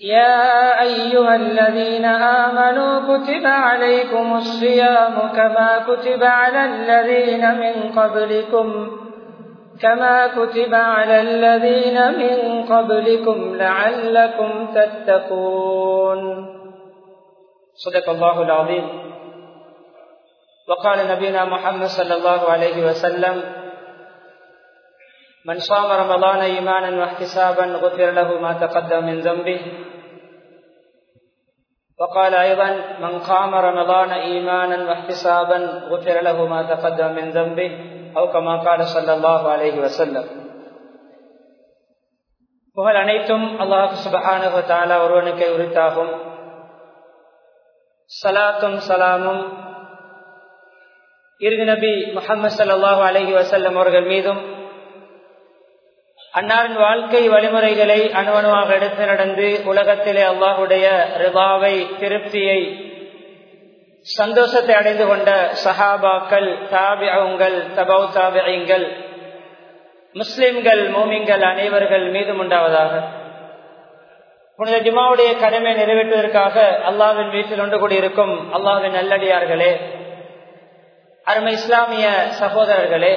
يا أيها الذين آمنوا كتب عليكم الصيام كما كتب على الذين من قبلكم كما كتب على الذين من قبلكم لعلكم تتقون. صدق الله العظيم. وقال نبينا محمد صلى الله عليه وسلم من صام رمضان إيمانا واحتسابا غفر له ما تقدم من ذنبه وقال أيضا من قام رمضان إيمانا واحتسابا غفر له ما تقدم من ذنبه أو كما قال صلى الله عليه وسلم புகழ் அனைத்தும் அல்லாஹு சுபஹானஹு தாலா ஒருவனுக்கு உரித்தாகும் சலாத்தும் சலாமும் இறுதி நபி முகமது சல்லாஹூ அலஹி வசல்லம் அவர்கள் மீதும் அன்னாரின் வாழ்க்கை வழிமுறைகளை அணுவணுவாக எடுத்து நடந்து உலகத்திலே அல்லாஹுடைய ரிபாவை திருப்தியை சந்தோஷத்தை அடைந்து கொண்ட சஹாபாக்கள் தாபியங்கள் தபவு தாபியங்கள் முஸ்லிம்கள் மோமிங்கள் அனைவர்கள் மீதும் உண்டாவதாக. புனித ஜிமாவுடைய கடமை நிறைவேற்றுவதற்காக அல்லாவின் வீட்டில் ஒன்று கூடியிருக்கும் அல்லாவின் நல்லடியார்களே அருமை இஸ்லாமிய சகோதரர்களே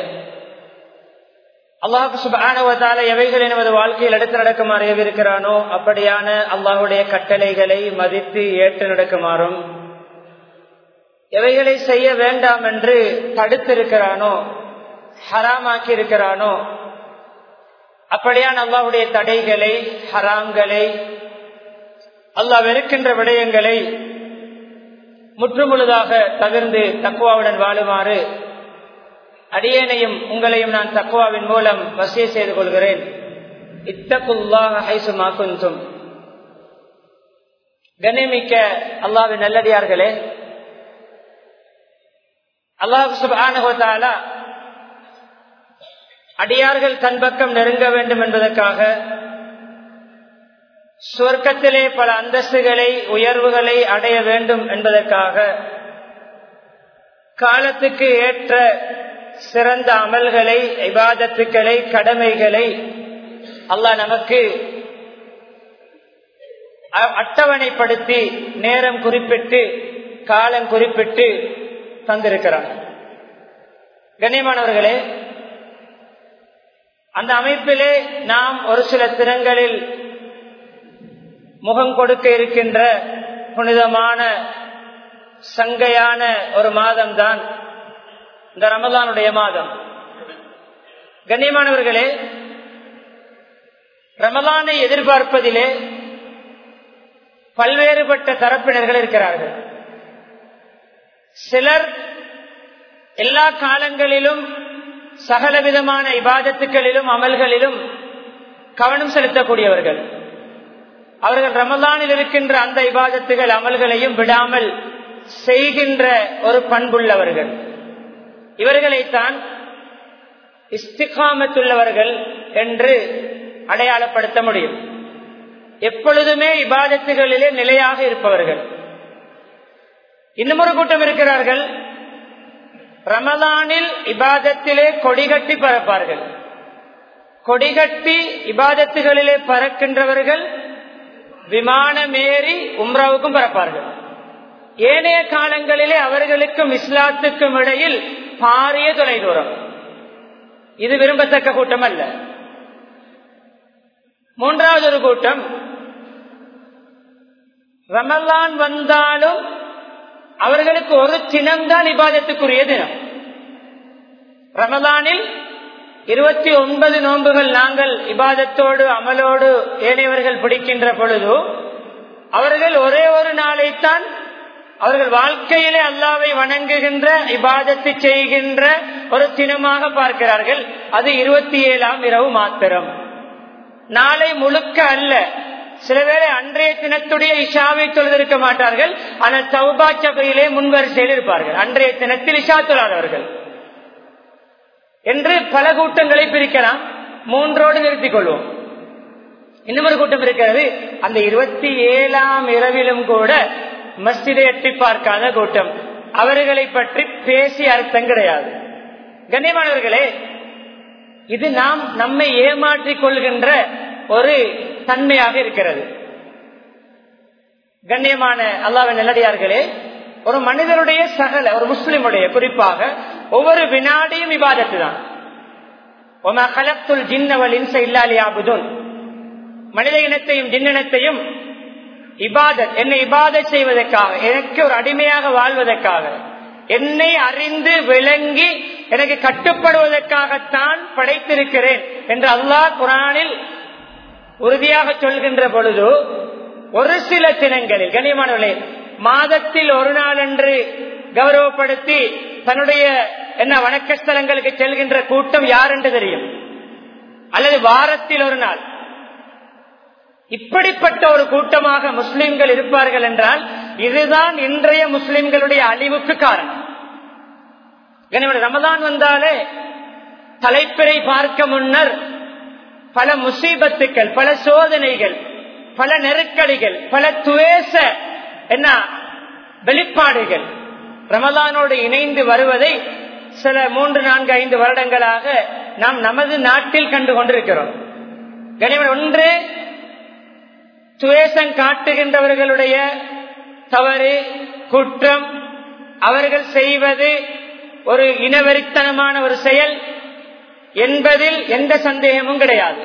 அல்லாஹு சுபானுவத்தால எவைகள் எனது வாழ்க்கையில் எடுத்து நடக்குமாறு ஏவிருக்கிறானோ அப்படியான அல்லாஹுடைய கட்டளைகளை மதித்து ஏற்று நடக்குமாறும் எவைகளை செய்ய வேண்டாம் என்று தடுத்திருக்கிறானோ ஹராமாக்கி இருக்கிறானோ அப்படியான அல்லாஹுடைய தடைகளை ஹராம்களை அல்லாஹ் வெறுக்கின்ற விடயங்களை முற்றுமுழுதாக தவிர்ந்து தக்குவாவுடன் வாழுமாறு அடியேனையும் உங்களையும் நான் தக்குவாவின் மூலம் வசிய செய்து கொள்கிறேன். இத்தகுல்லாஹும் கண்ணியமிக்க அல்லாவின் நல்லடியார்களே அல்லாஹு சுபானுகோத்தாலா அடியார்கள் தன் பக்கம் நெருங்க வேண்டும் என்பதற்காக சுவர்க்கத்திலே பல அந்தஸ்துகளை உயர்வுகளை அடைய வேண்டும் என்பதற்காக காலத்துக்கு ஏற்ற சிறந்த அமல்களை இபாதத்துக்களை கடமைகளை அல்லாஹ் நமக்கு அட்டவணைப்படுத்தி நேரம் குறிப்பிட்டு காலம் குறிப்பிட்டு தந்திருக்கிறார் கண்ணியமானவர்களே அந்த அமைப்பிலே நாம் ஒரு சில தினங்களில் முகம் கொடுக்க இருக்கின்ற புனிதமான சங்கையான ஒரு மாதம்தான் இந்த ரமதானுடைய மாதம். கண்ணியமானவர்களே ரமலானை எதிர்பார்ப்பதிலே பல்வேறுபட்ட தரப்பினர்கள் இருக்கிறார்கள். சிலர் எல்லா காலங்களிலும் சகலவிதமான இபாதத்துக்களிலும் அமல்களிலும் கவனம் செலுத்தக்கூடியவர்கள். அவர்கள் ரமலானில் இருக்கின்ற அந்த இபாதத்துகள் அமல்களையும் விடாமல் செய்கின்ற ஒரு பண்புள்ளவர்கள். இவர்களைத்தான் இஸ்திகாமத்துள்ளவர்கள் என்று அடையாளப்படுத்த முடியும். எப்பொழுதுமே இபாதத்துகளிலே நிலையாக இருப்பவர்கள். இன்னும் ஒரு கூட்டம் இருக்கிறார்கள். ரமலானில் இபாதத்திலே கொடிகட்டி பறப்பார்கள். கொடிகட்டி இபாதத்துகளிலே பறக்கின்றவர்கள் விமானமேறி உம்ராவுக்கும் பறப்பார்கள். ஏனைய காலங்களிலே அவர்களுக்கும் இஸ்லாத்துக்கும் இடையில் பாரிய தொலைதூரம். இது விரும்பத்தக்க கூட்டம் அல்ல. மூன்றாவது ஒரு கூட்டம் ரமலான் வந்தாலும் அவர்களுக்கு ஒரு தினம்தான் இபாதத்துக்குரிய தினம். ரமலானில் இருபத்தி ஒன்பது நோன்புகள் நாங்கள் இபாதத்தோடு அமலோடு ஏனையவர்கள் பிடிக்கின்ற பொழுது அவர்கள் ஒரே ஒரு நாளைத்தான் அவர்கள் வாழ்க்கையிலே அல்லாவை வணங்குகின்ற இபாதத்து செய்கின்ற ஒரு தினமாக பார்க்கிறார்கள். அது இருபத்தி ஏழாம் இரவு மாத்திரம். நாளை முழுக்க அல்ல. சில பேரை அன்றைய தினத்துடைய இஷாவை தொழுதிருக்க மாட்டார்கள். ஆனால் சௌபா சபையிலே முன்வரிசையில் இருப்பார்கள். அன்றைய தினத்தில் இஷா தொழாதவர்கள். என்று பல கூட்டங்களை பிரிக்கலாம். மூன்றோடு நிறுத்திக் கொள்வோம். இன்னும் ஒரு கூட்டம் இருக்கிறது. அந்த இருபத்தி ஏழாம் இரவிலும் கூட மஸ்ஜிதை எட்டி பார்க்காத கூட்டம். அவர்களை பற்றி பேசி அர்த்தம் கிடையாது. கண்ணியமானவர்களே இது நாம் நம்மை ஏமாற்றிக் கொள்கின்ற ஒரு தன்மையாக இருக்கிறது. கண்ணியமான அல்லாவின் நிலடியார்களே ஒரு மனிதனுடைய சகல ஒரு முஸ்லிமுடைய குறிப்பாக ஒவ்வொரு வினாடியும் விவாதத்து தான். மனித இனத்தையும் ஜின்னினத்தையும் இபாதத் என்னை இபாதத் செய்வதற்காக எனக்கு ஒரு அடிமையாக வாழ்வதற்காக என்னை அறிந்து விளங்கி எனக்கு கட்டுப்படுவதற்காகத்தான் படைத்திருக்கிறேன் என்று அல்லாஹ் குரானில் உறுதியாக சொல்கின்ற பொழுது ஒரு சில தினங்களில் கண்ணியமானவர்களே மாதத்தில் ஒரு நாள் என்று கௌரவப்படுத்தி தன்னுடைய என்ன வணக்க ஸ்தலங்களுக்கு செல்கின்ற கூட்டம் யார் என்று தெரியும்? அல்லது வாரத்தில் ஒரு நாள். இப்படிப்பட்ட ஒரு கூட்டமாக முஸ்லிம்கள் இருப்பார்கள் என்றால் இதுதான் இன்றைய முஸ்லிம்களுடைய அழிவுக்கு காரணம். ரமதான் வந்தாலே தலைப்பிறை பார்க்க முன்னர் பல முசீபத்துக்கள் பல சோதனைகள் பல நெருக்கடிகள் பல துவேச என்ன வெளிப்பாடுகள் ரமதானோடு இணைந்து வருவதை சில மூன்று நான்கு ஐந்து வருடங்களாக நாம் நமது நாட்டில் கண்டு கொண்டிருக்கிறோம். கனிவன் ஒன்று துவேஷம் காட்டுகின்றவர்களுடைய தவறு குற்றம் அவர்கள் செய்வது ஒரு இனவெறித்தனமான ஒரு செயல் என்பதில் எந்த சந்தேகமும் கிடையாது.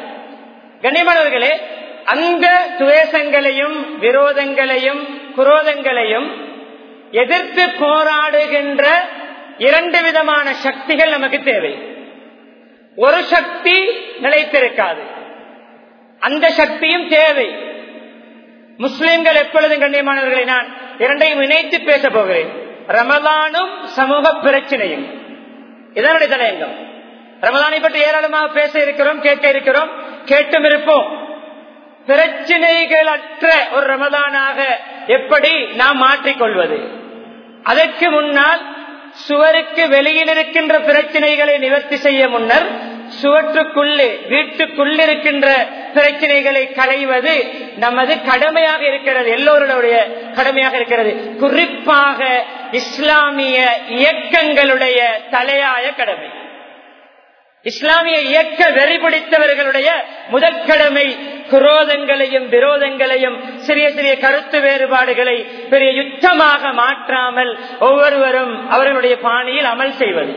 கனிமணவர்களே அந்த துவேஷங்களையும் விரோதங்களையும் குரோதங்களையும் எதிர்த்து போராடுகின்ற இரண்டு விதமான சக்திகள் நமக்கு தேவை. ஒரு சக்தி நிலைத்திருக்காது. அந்த சக்தியும் தேவை. முஸ்லிம்கள் எப்பொழுதும் கண்ணியமானவர்களை நான் இரண்டையும் இணைத்து பேச போகிறேன். ரமலானும் சமூக பிரச்சனையும். இதனுடைய தலையங்கம். ரமலானை பற்றி ஏராளமாக பேச இருக்கிறோம் கேட்க இருக்கிறோம் கேட்டும் இருப்போம். பிரச்சனைகள் அற்ற ஒரு ரமதானாக எப்படி நாம் மாற்றிக்கொள்வது? அதற்கு முன்னால் சுவருக்கு வெளியில் இருக்கின்ற பிரச்சனைகளை நிவர்த்தி செய்ய முன்னர் சுவற்றுக்குள்ளே வீட்டுக்குள்ளிருக்கின்ற பிரச்சனைகளை களைவது நமது கடமையாக இருக்கிறது எல்லோருடைய கடமையாக இருக்கிறது. குறிப்பாக இஸ்லாமிய இயக்கங்களுடைய தலையாய கடமை. இஸ்லாமிய இயக்க வெறிபிடித்தவர்களுடைய முதற்கடமை குரோதங்களையும் விரோதங்களையும் சிறிய சிறிய கருத்து வேறுபாடுகளை பெரிய யுத்தமாக மாற்றாமல் ஒவ்வொருவரும் அவர்களுடைய பாணியில் அமல் செய்வது.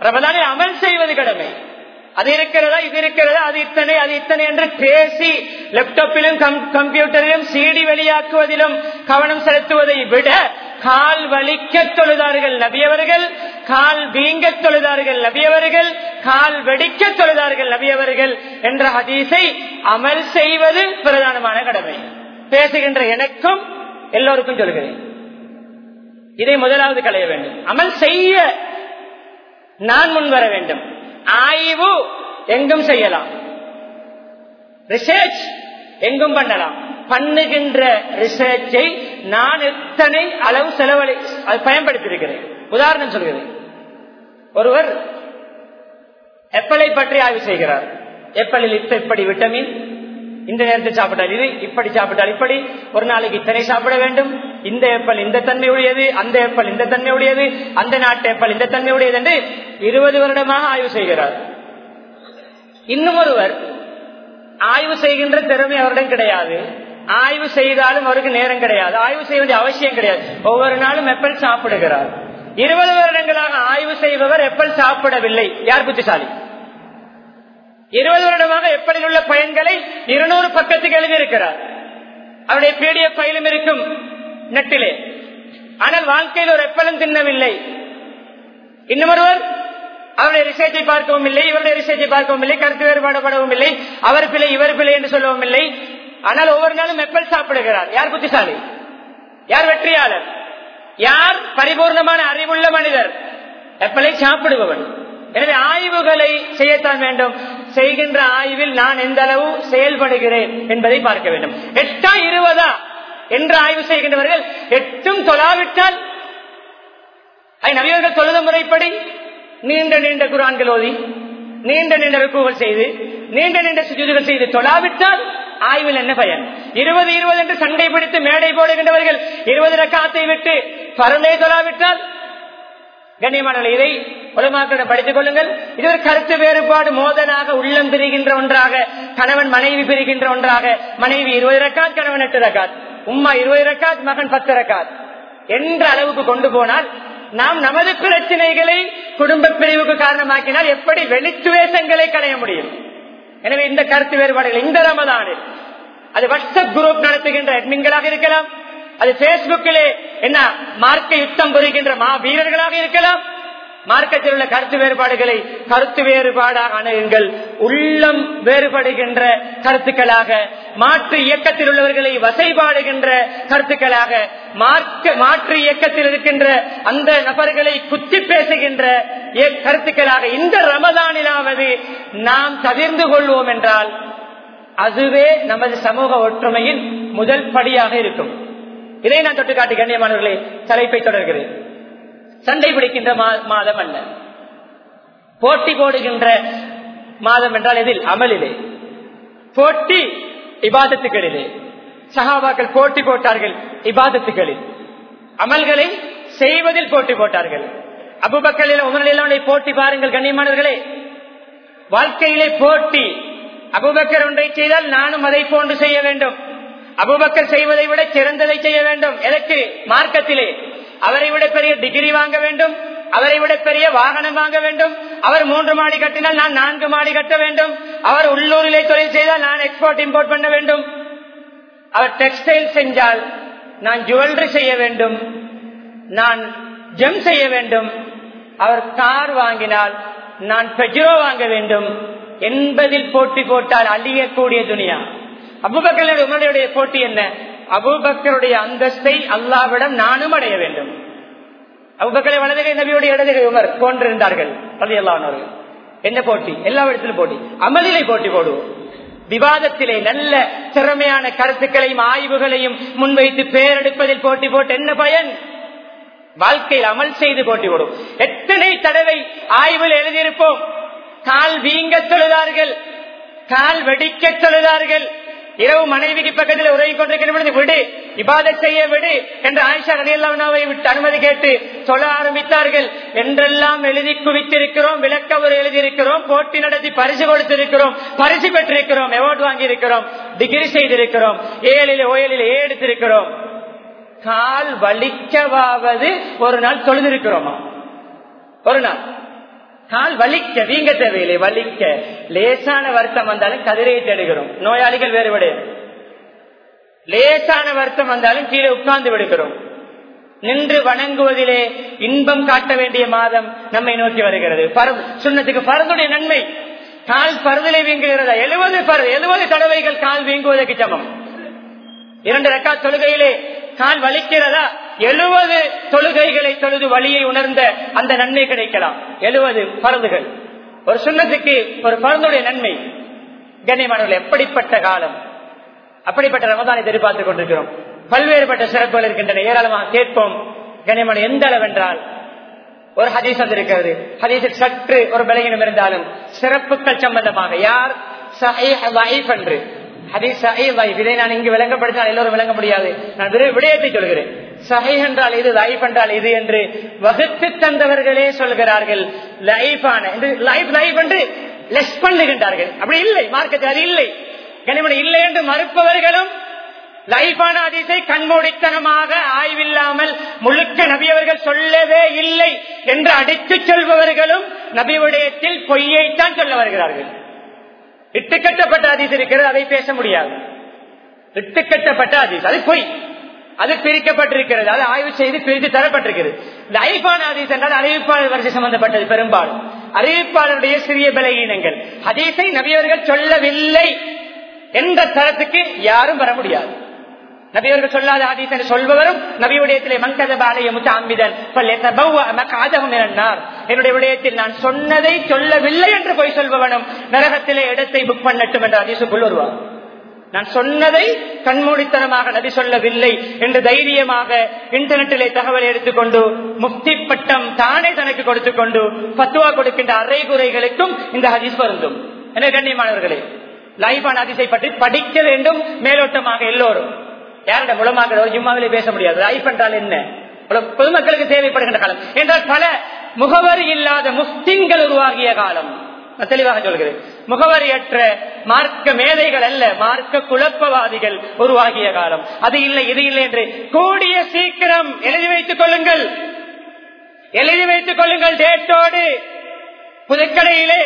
ரமதானில் அமல் செய்வது கடமை. அது இருக்கிறதா இது இருக்கிறதா அது இத்தனை அது இத்தனை என்று பேசி லேப்டாப்பிலும் கம்ப்யூட்டரிலும் சிடி வெளியாக்குவதிலும் கவனம் செலுத்துவதை விட கால் வலிக்க தொழுதார்கள் நபியவர்கள் கால் வீங்க தொழுதார்கள் நபியவர்கள் கால் வெடிக்க தொழுதார்கள் நபியவர்கள் என்ற ஹதீஸை அமல் செய்வது பிரதானமான கடமை. பேசுகின்ற எனக்கும் எல்லோருக்கும் சொல்கிறேன். இதை முதலாவது களைய வேண்டும். அமல் செய்ய நான் முன் வர வேண்டும். ஆய்வு எங்கும் செய்யலாம். ரிசர்ச் எங்கும் பண்ணலாம். பண்ணுகின்ற ரிசர்ச்சை நான் எத்தனை அளவு செலவழி பயன்படுத்தியிருக்கிறேன். உதாரணம் சொல்கிறேன். ஒருவர் எப்பலை பற்றி ஆய்வு செய்கிறார். எப்பளில் இப்ப இப்படி விட்டமின் இந்த நேரத்தில் சாப்பிட்டால் இது இப்படி சாப்பிட்டால் இப்படி. ஒரு நாளைக்கு இத்தனை சாப்பிட வேண்டும்? இந்த ஏப்பல் இந்த தன்மை உடையது அந்த ஏப்பல் இந்த தன்மை உடையது அந்த நாட்டு ஏப்பல் இந்த தன்மை உடையது என்று இருபது வருடமாக ஆய்வு செய்கிறார். இன்னும் ஒருவர் ஆய்வு செய்கின்ற திறமை அவரிடம் கிடையாது. ஆய்வு செய்தாலும் அவருக்கு நேரம் கிடையாது. ஆய்வு செய்ய வேண்டிய அவசியம் கிடையாது. ஒவ்வொரு நாளும் எப்பல் சாப்பிடுகிறார். இருபது வருடங்களாக ஆய்வு செய்பவர் எப்பல் சாப்பிடவில்லை. யார் புத்திசாலி? இருபது வருடமாக எப்படி உள்ள பயன்களை இருநூறு பக்கத்துக்கு எழுதியிருக்கிறார். அவருடைய பிடிஎஃப் பயிலும் இருக்கும் நெட்டிலே. ஆனால் வாழ்க்கையில் ஒரு எப்பலும் தின்னவில்லை. இன்னொருவர் அவருடைய ரிசர்ச்சை பார்க்கவும் இல்லை இவருடைய ரிசர்ச்சை பார்க்கவும் இல்லை கருத்து வேறுபாடுபடவும் இல்லை அவர் பிள்ளை இவர் பிள்ளை என்று சொல்லவும் இல்லை. ஆனால் ஒவ்வொரு நாளும் எப்பல் சாப்பிடுகிறார். யார் புத்திசாலி? யார் வெற்றியாளர்? யார் பரிபூர்ணமான அறிவுள்ள மனிதர்? எப்பலை சாப்பிடுபவன். எனவே ஆய்வுகளை செய்யத்தான் வேண்டும். செய்கின்ற ஆய்வில் நான் எந்த அளவு செயல்படுகிறேன் என்பதை பார்க்க வேண்டும். எட்டா இருபதா என்று ஆய்வு செய்கின்றவர்கள் எட்டும் தொழாவிட்டால் நவியர்கள் தொழுத முறைப்படி நீண்ட நீண்ட குரான்கள் ஓதி நீண்ட நீண்ட ருக்குகள் செய்து நீண்ட நீண்ட சுஜூதுகள் செய்து தொழாவிட்டால் ஆய்வில் என்ன பயன்? இருபது இருபது என்று சண்டை பிடித்து மேடை போடுகின்றவர்கள் இருபது ரக்காத்தை விட்டு பரலை தொழாவிட்டால் கண்ணியமான இதை உலமாக்களிடம் படித்துக் கொள்ளுங்கள். இது ஒரு கருத்து வேறுபாடு மோதலாக உள்ளம் பிரிகின்ற ஒன்றாக கணவன் மனைவி பிரிகின்ற ஒன்றாக மனைவி இருபது ரக்காத் கணவன் எட்டு ரக்காத் உம்மா இருபது ரக்காத் மகன் பத்து ரக்காத். என்ற அளவுக்கு கொண்டு போனால் நாம் நமது பிரச்சனைகளை குடும்ப பிரிவுக்கு காரணமாக்கினால் எப்படி வெளித்துவேசங்களை களைய முடியும்? எனவே இந்த கருத்து வேறுபாடுகள் இந்த ரமதானில் அது வாட்ஸ்அப் குரூப் நடத்துகின்ற அட்மின்களாக இருக்கலாம் அது பேஸ்புக்கிலே என்ன மார்க்க யுத்தம் புரிகின்ற மா வீரர்களாக இருக்கலாம் மார்க்கத்தில் உள்ள கருத்து வேறுபாடுகளை கருத்து வேறுபாடாக அணுகுங்கள். உள்ளம் வேறுபடுகின்ற கருத்துக்களாக மாற்று இயக்கத்தில் உள்ளவர்களை வசைபாடுகின்ற கருத்துக்களாக மார்க்க மாற்று இயக்கத்தில் இருக்கின்ற அந்த நபர்களை குத்தி பேசுகின்ற கருத்துக்களாக இந்த ரமதானிலாவது நாம் தவிர்ந்து கொள்வோம் என்றால் அதுவே நமது சமூக ஒற்றுமையின் முதல் படியாக இருக்கும். இதை நான் தொட்டு காட்டி கண்ணியமானவர்களே தலைப்பை தொடர்கிறேன். சண்டை பிடிக்கின்ற மாதம் அல்ல. போட்டி போடுகின்ற மாதம் என்றால் எதில்? அமலிலே. போட்டி இபாதத்துகளிலே. சகாபாக்கள் போட்டி போட்டார்கள் இபாதத்துகளில். அமல்களை செய்வதில் போட்டி போட்டார்கள். அபுபக்கலில் உமரிலே போட்டி பாருங்கள் கண்ணியமானவர்களே. வாழ்க்கையிலே போட்டி. அபுபக்கர் ஒன்றை செய்தால் நானும் அதை போன்று செய்ய வேண்டும். அபுபக்கர் செய்வதை விட சிறந்ததை செய்ய வேண்டும். எதற்கு? மார்க்கத்திலே. அவரை விட பெரிய டிகிரி வாங்க வேண்டும் அவரை விட பெரிய வாகனம் வாங்க வேண்டும். அவர் மூன்று மாடி கட்டினால் நான் நான்கு மாடி கட்ட வேண்டும். அவர் உள்ளூரிலே தொழில் செய்தால் நான் எக்ஸ்போர்ட் இம்போர்ட் பண்ண வேண்டும். அவர் டெக்ஸ்டைல் செஞ்சால் நான் ஜுவல்லரி செய்ய வேண்டும். நான் ஜெம் செய்ய வேண்டும். அவர் கார் வாங்கினால் நான் பெஜ்ரோ வாங்க வேண்டும். என்பதில் போட்டி போட்டால் அழியக்கூடிய துணியா அபுபக்கல் உங்களுடைய போட்டி என்ன? அபுபக்கருடைய அந்தஸ்தை அல்லாவிடம் நானும் அடைய வேண்டும். அபுபக்கரை வலதுகை நபியுடைய இடதுகை உமர் போன்றிருந்தார்கள் பள்ளி எல்லாவர்கள் என்ன போட்டி? எல்லா இடத்திலும் போட்டி. அமலிலை போட்டி போடுவோம். விவாதத்திலே நல்ல திறமையான கருத்துக்களையும் ஆய்வுகளையும் முன்வைத்து பேரெடுப்பதில் போட்டி போட்டு என்ன பயன்? வாழ்க்கையில் அமல் செய்து போட்டி போடும் எத்தனை தடவை ஆய்வில் எழுதியிருப்போம்? கால் வீங்க சொல்லுதார்கள் கால் வெடிக்க சொல்லுதார்கள் இரவு மனைவிக்கு பக்கத்தில் உதவி கொண்டிருக்கிற பொழுது விடு இபாத செய்ய விடு என்று ஆயிஷா ரலியல்லாவை விட்டு அனுமதி கேட்டு சொல்ல ஆரம்பித்தார்கள். என்றெல்லாம் எழுதி குவித்திருக்கிறோம் விளக்கவர் எழுதியிருக்கிறோம் போட்டி நடத்தி பரிசு கொடுத்திருக்கிறோம் பரிசு பெற்றிருக்கிறோம் அவார்டு வாங்கியிருக்கிறோம் டிகிரி செய்திருக்கிறோம் ஏழில் ஓயலில் ஏ எடுத்திருக்கிறோம். கால் வலிக்கவாவது ஒரு நாள் தொழுதிருக்கிறோமா? ஒரு நாள். கால் வலிக்க வீங்க தேவையில்லை வலிக்க. லேசான வருத்தம் வந்தாலும் கதிரையை தேடுகிறோம். நோயாளிகள் வேறுபடு. லேசான வருத்தம் வந்தாலும் கீழே உட்கார்ந்து விடுகிறோம். நின்று வணங்குவதிலே இன்பம் காட்ட வேண்டிய மாதம் நம்மை நோக்கி வருகிறது. சுண்ணத்துக்கு பரதுடைய நன்மை. கால் பருதலை வீங்குகிறதா? எழுபது பருது எழுபது தடவைகள் கால் வீங்குவதற்கு சமம். இரண்டு ரெக்கா தொழுகையிலே கால் வலிக்கிறதா? எழுபது தொழுகைகளை தொழுது வழியை உணர்ந்த அந்த நன்மை கிடைக்கலாம். எழுபது பருந்துகள். ஒரு சுண்ணத்துக்கு ஒரு பருந்துடைய நன்மை. கண்ணியமானவர்கள் எப்படிப்பட்ட காலம்? அப்படிப்பட்ட ரமதானை எதிர்பார்த்துக் கொண்டிருக்கிறோம். பல்வேறுபட்ட சிறப்புகள் இருக்கின்றன. ஏராளமாக கேட்போம். கண்ணியமான எந்த அளவென்றால் ஒரு ஹதீஸ் வந்திருக்கிறது. ஹதீஸில் சற்று ஒரு விலகினம் இருந்தாலும் சிறப்புகள் சம்பந்தமாக யார்? என்று. இதை நான் இங்கு விளங்கப்படுத்தினால் எல்லோரும் விளங்க முடியாது. நான் விடயத்தை சொல்கிறேன். சஹை என்றால் இது லைஃப் என்றால் இது என்று வகுத்து தந்தவர்களே சொல்கிறார்கள். லைஃபான லைஃப் லைஃப் என்று லெஸ் பண்ணுகின்றார்கள். அப்படி இல்லை மார்க்கத்தில் அது இல்லை. கனிமணி இல்லை என்று மறுப்பவர்களும் லைஃபான அதிசை கண்மூடித்தனமாக ஆய்வில்லாமல் முழுக்க நபியவர்கள் சொல்லவே இல்லை என்று அடித்துச் சொல்பவர்களும் நபி விடயத்தில் பொய்யைத்தான் சொல்ல வருகிறார்கள். இட்டுக்கட்டப்பட்ட அதிசு இருக்கிறது அதை பேச முடியாது. இட்டுக்கட்டப்பட்ட அதிசு அது பொய். அது பிரிக்கப்பட்டிருக்கிறது. அது ஆய்வு செய்து பிரித்து தரப்பட்டிருக்கிறது. இந்த ஐபான அதிஸ் என்றால் அறிவிப்பாளர் வரிசை சம்பந்தப்பட்டது பெரும்பாலும். அறிவிப்பாளருடைய சிறிய பலகீனங்கள். அதீசை நபியவர்கள் சொல்லவில்லை என்ற தரத்துக்கு யாரும் வர முடியாது. நபியவர்கள் சொல்லாத ஆதீஸ் என்று சொல்பவரும் நபியுடையத்திலே மங்கதபாலய முத்தாம்பிதன் என்னுடைய விடயத்தில் நான் சொன்னதை சொல்லவில்லை என்று போய் சொல்பவனும் நரகத்திலே இடத்தை புக் பண்ணட்டும் என்ற அதிசுக்குள் வருவார். நான் சொன்னதை கண்மூடித்தனமாக நபி சொல்லவில்லை என்று தைரியமாக இன்டர்நெட்டிலே தகவல் எடுத்துக்கொண்டு முக்தி பட்டம் தானே தனக்கு கொடுத்துக் கொண்டு பத்துவா கொடுக்கின்ற அறைகுறைகளுக்கும் இந்த ஹதீஸ் பொருந்தும் என கண்ணியமானவர்களே லைபான் ஹதீஸை பற்றி படிக்க வேண்டும் மேலோட்டமாக எல்லோரும். யாரிடம் மூலமாக ஒரு ஜும்மாவிலே பேச முடியாது. லைஃப் என்றால் என்ன? பொதுமக்களுக்கு தேவைப்படுகின்ற காலம் என்றால் பல முகவரி இல்லாத முஸ்லிம்கள் உருவாகிய காலம். தெளிவாக சொல்கிறேன். முகவரியற்ற மார்க்க மேதைகள் அல்ல மார்க்க குழப்பவாதிகள் உருவாகிய காலம். அது இல்லை இது இல்லை என்று கூடிய சீக்கிரம் எழுதி வைத்துக் கொள்ளுங்கள். எழுதி வைத்துக் கொள்ளுங்கள் டேட்டோடு. புதுக்கடையிலே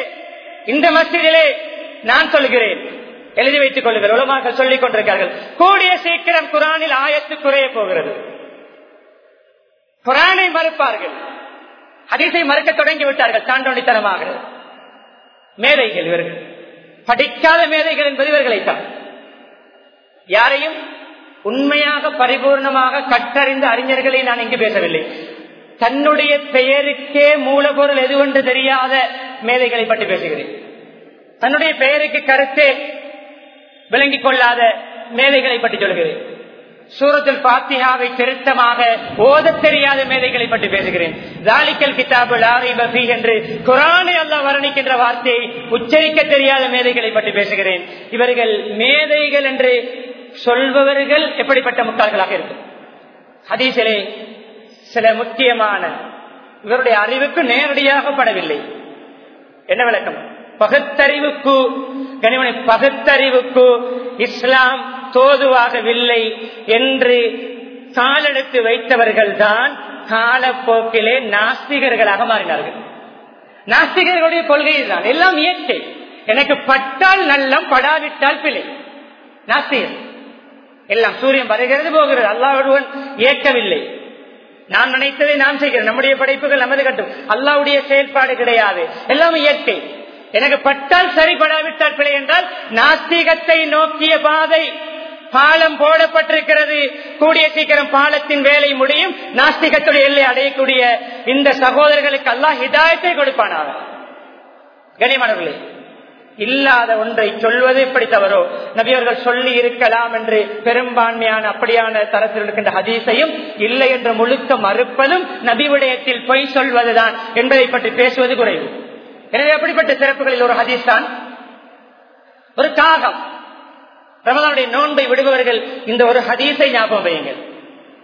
இந்த மசிதிலே நான் சொல்கிறேன். எழுதி வைத்துக் கொள்ளுங்கள் உலமாக சொல்லிக் கொண்டிருக்கிறார்கள். கூடிய சீக்கிரம் குரானில் ஆயத்து குறைய போகிறது. குரானை மறுப்பார்கள். ஹதீஸை மறுக்க தொடங்கி விட்டார்கள் தாண்டோனித்தனமாக மேதைகள் இவர்கள். படிக்காத மேதைகள் என்பது இவர்களைத்தான். யாரையும் உண்மையாக பரிபூர்ணமாக கற்றறிந்த அறிஞர்களை நான் இங்கு பேசவில்லை. தன்னுடைய பெயருக்கே மூலப்பொருள் எதுவென்று தெரியாத மேதைகளை பற்றி பேசுகிறேன். தன்னுடைய பெயருக்கு கருத்தே விளங்கிக் கொள்ளாத மேதைகளை பற்றி சொல்கிறேன். சூரத்தில் பாத்தியாவை திருத்தமாக ஓத தெரியாத மேதைகளை பற்றி பேசுகிறேன். தாலிக்கல் கிதாபு லாரிபி என்று குரானை அல்ல வர்ணிக்கின்ற வார்த்தையை உச்சரிக்க தெரியாத மேதைகளை பற்றி பேசுகிறேன். இவர்கள் மேதைகள் என்று சொல்பவர்கள் எப்படிப்பட்ட முட்டாள்களாக இருக்கும்? ஹதீசிலே சில முக்கியமான இவருடைய அறிவுக்கு நேரடியாக படவில்லை. என்ன விளக்கம்? பகுத்தறிவுக்கு கனிமனை பகுத்தறிவுக்கு இஸ்லாம் தோதுவாகவில்லை என்று காலெடுத்து வைத்தவர்கள் தான் காலப்போக்கிலே நாஸ்திகர்களாக மாறினார்கள். நாஸ்திகர்களுடைய கொள்கை தான் எல்லாம் இயற்கை. எனக்கு பட்டால் நல்லம் படாவிட்டால் பிழை. நாஸ்திகர். எல்லாம் சூரியன் வருகிறது போகிறது. அல்லாவுடன் இயக்கவில்லை. நான் நினைத்ததை நாம் செய்கிறேன். நம்முடைய படைப்புகள் நமது கட்டும். அல்லாவுடைய செயல்பாடு கிடையாது. எல்லாம் இயற்கை. எனக்கு பட்டால் சரிபடாவிட்டால் பிழை என்றால் நாஸ்திகத்தை நோக்கிய பாதை பாலம் போடப்பட்டிருக்கிறது. கூடிய சீக்கிரம் பாலத்தின் வேலை முடியும். நாஸ்திகத்துடைய எல்லை அடையக்கூடிய இந்த சகோதரர்களுக்கு அல்லாஹ் ஹிதாயத்தை கொடுப்பானாக. கனிமணர்களே இல்லாத ஒன்றை சொல்வது இப்படி தவறோ? நபியவர்கள் சொல்லி இருக்கலாம் என்று பெரும்பான்மையான அப்படியான தரத்தில் இருக்கின்ற ஹதீஸையும் இல்லை என்று முழுக்க மறுப்பதும் நபி விடயத்தில் பொய் சொல்வதுதான் என்பதை பற்றி பேசுவது குறைவு. எனவே அப்படிப்பட்ட சிறப்புகளில் ஒரு ஹதீஸ் தான். ஒரு காகம் ரமதானுடைய நோன்பை விடுபவர்கள் இந்த ஒரு ஹதீஸை ஞாபகம் வையுங்கள்.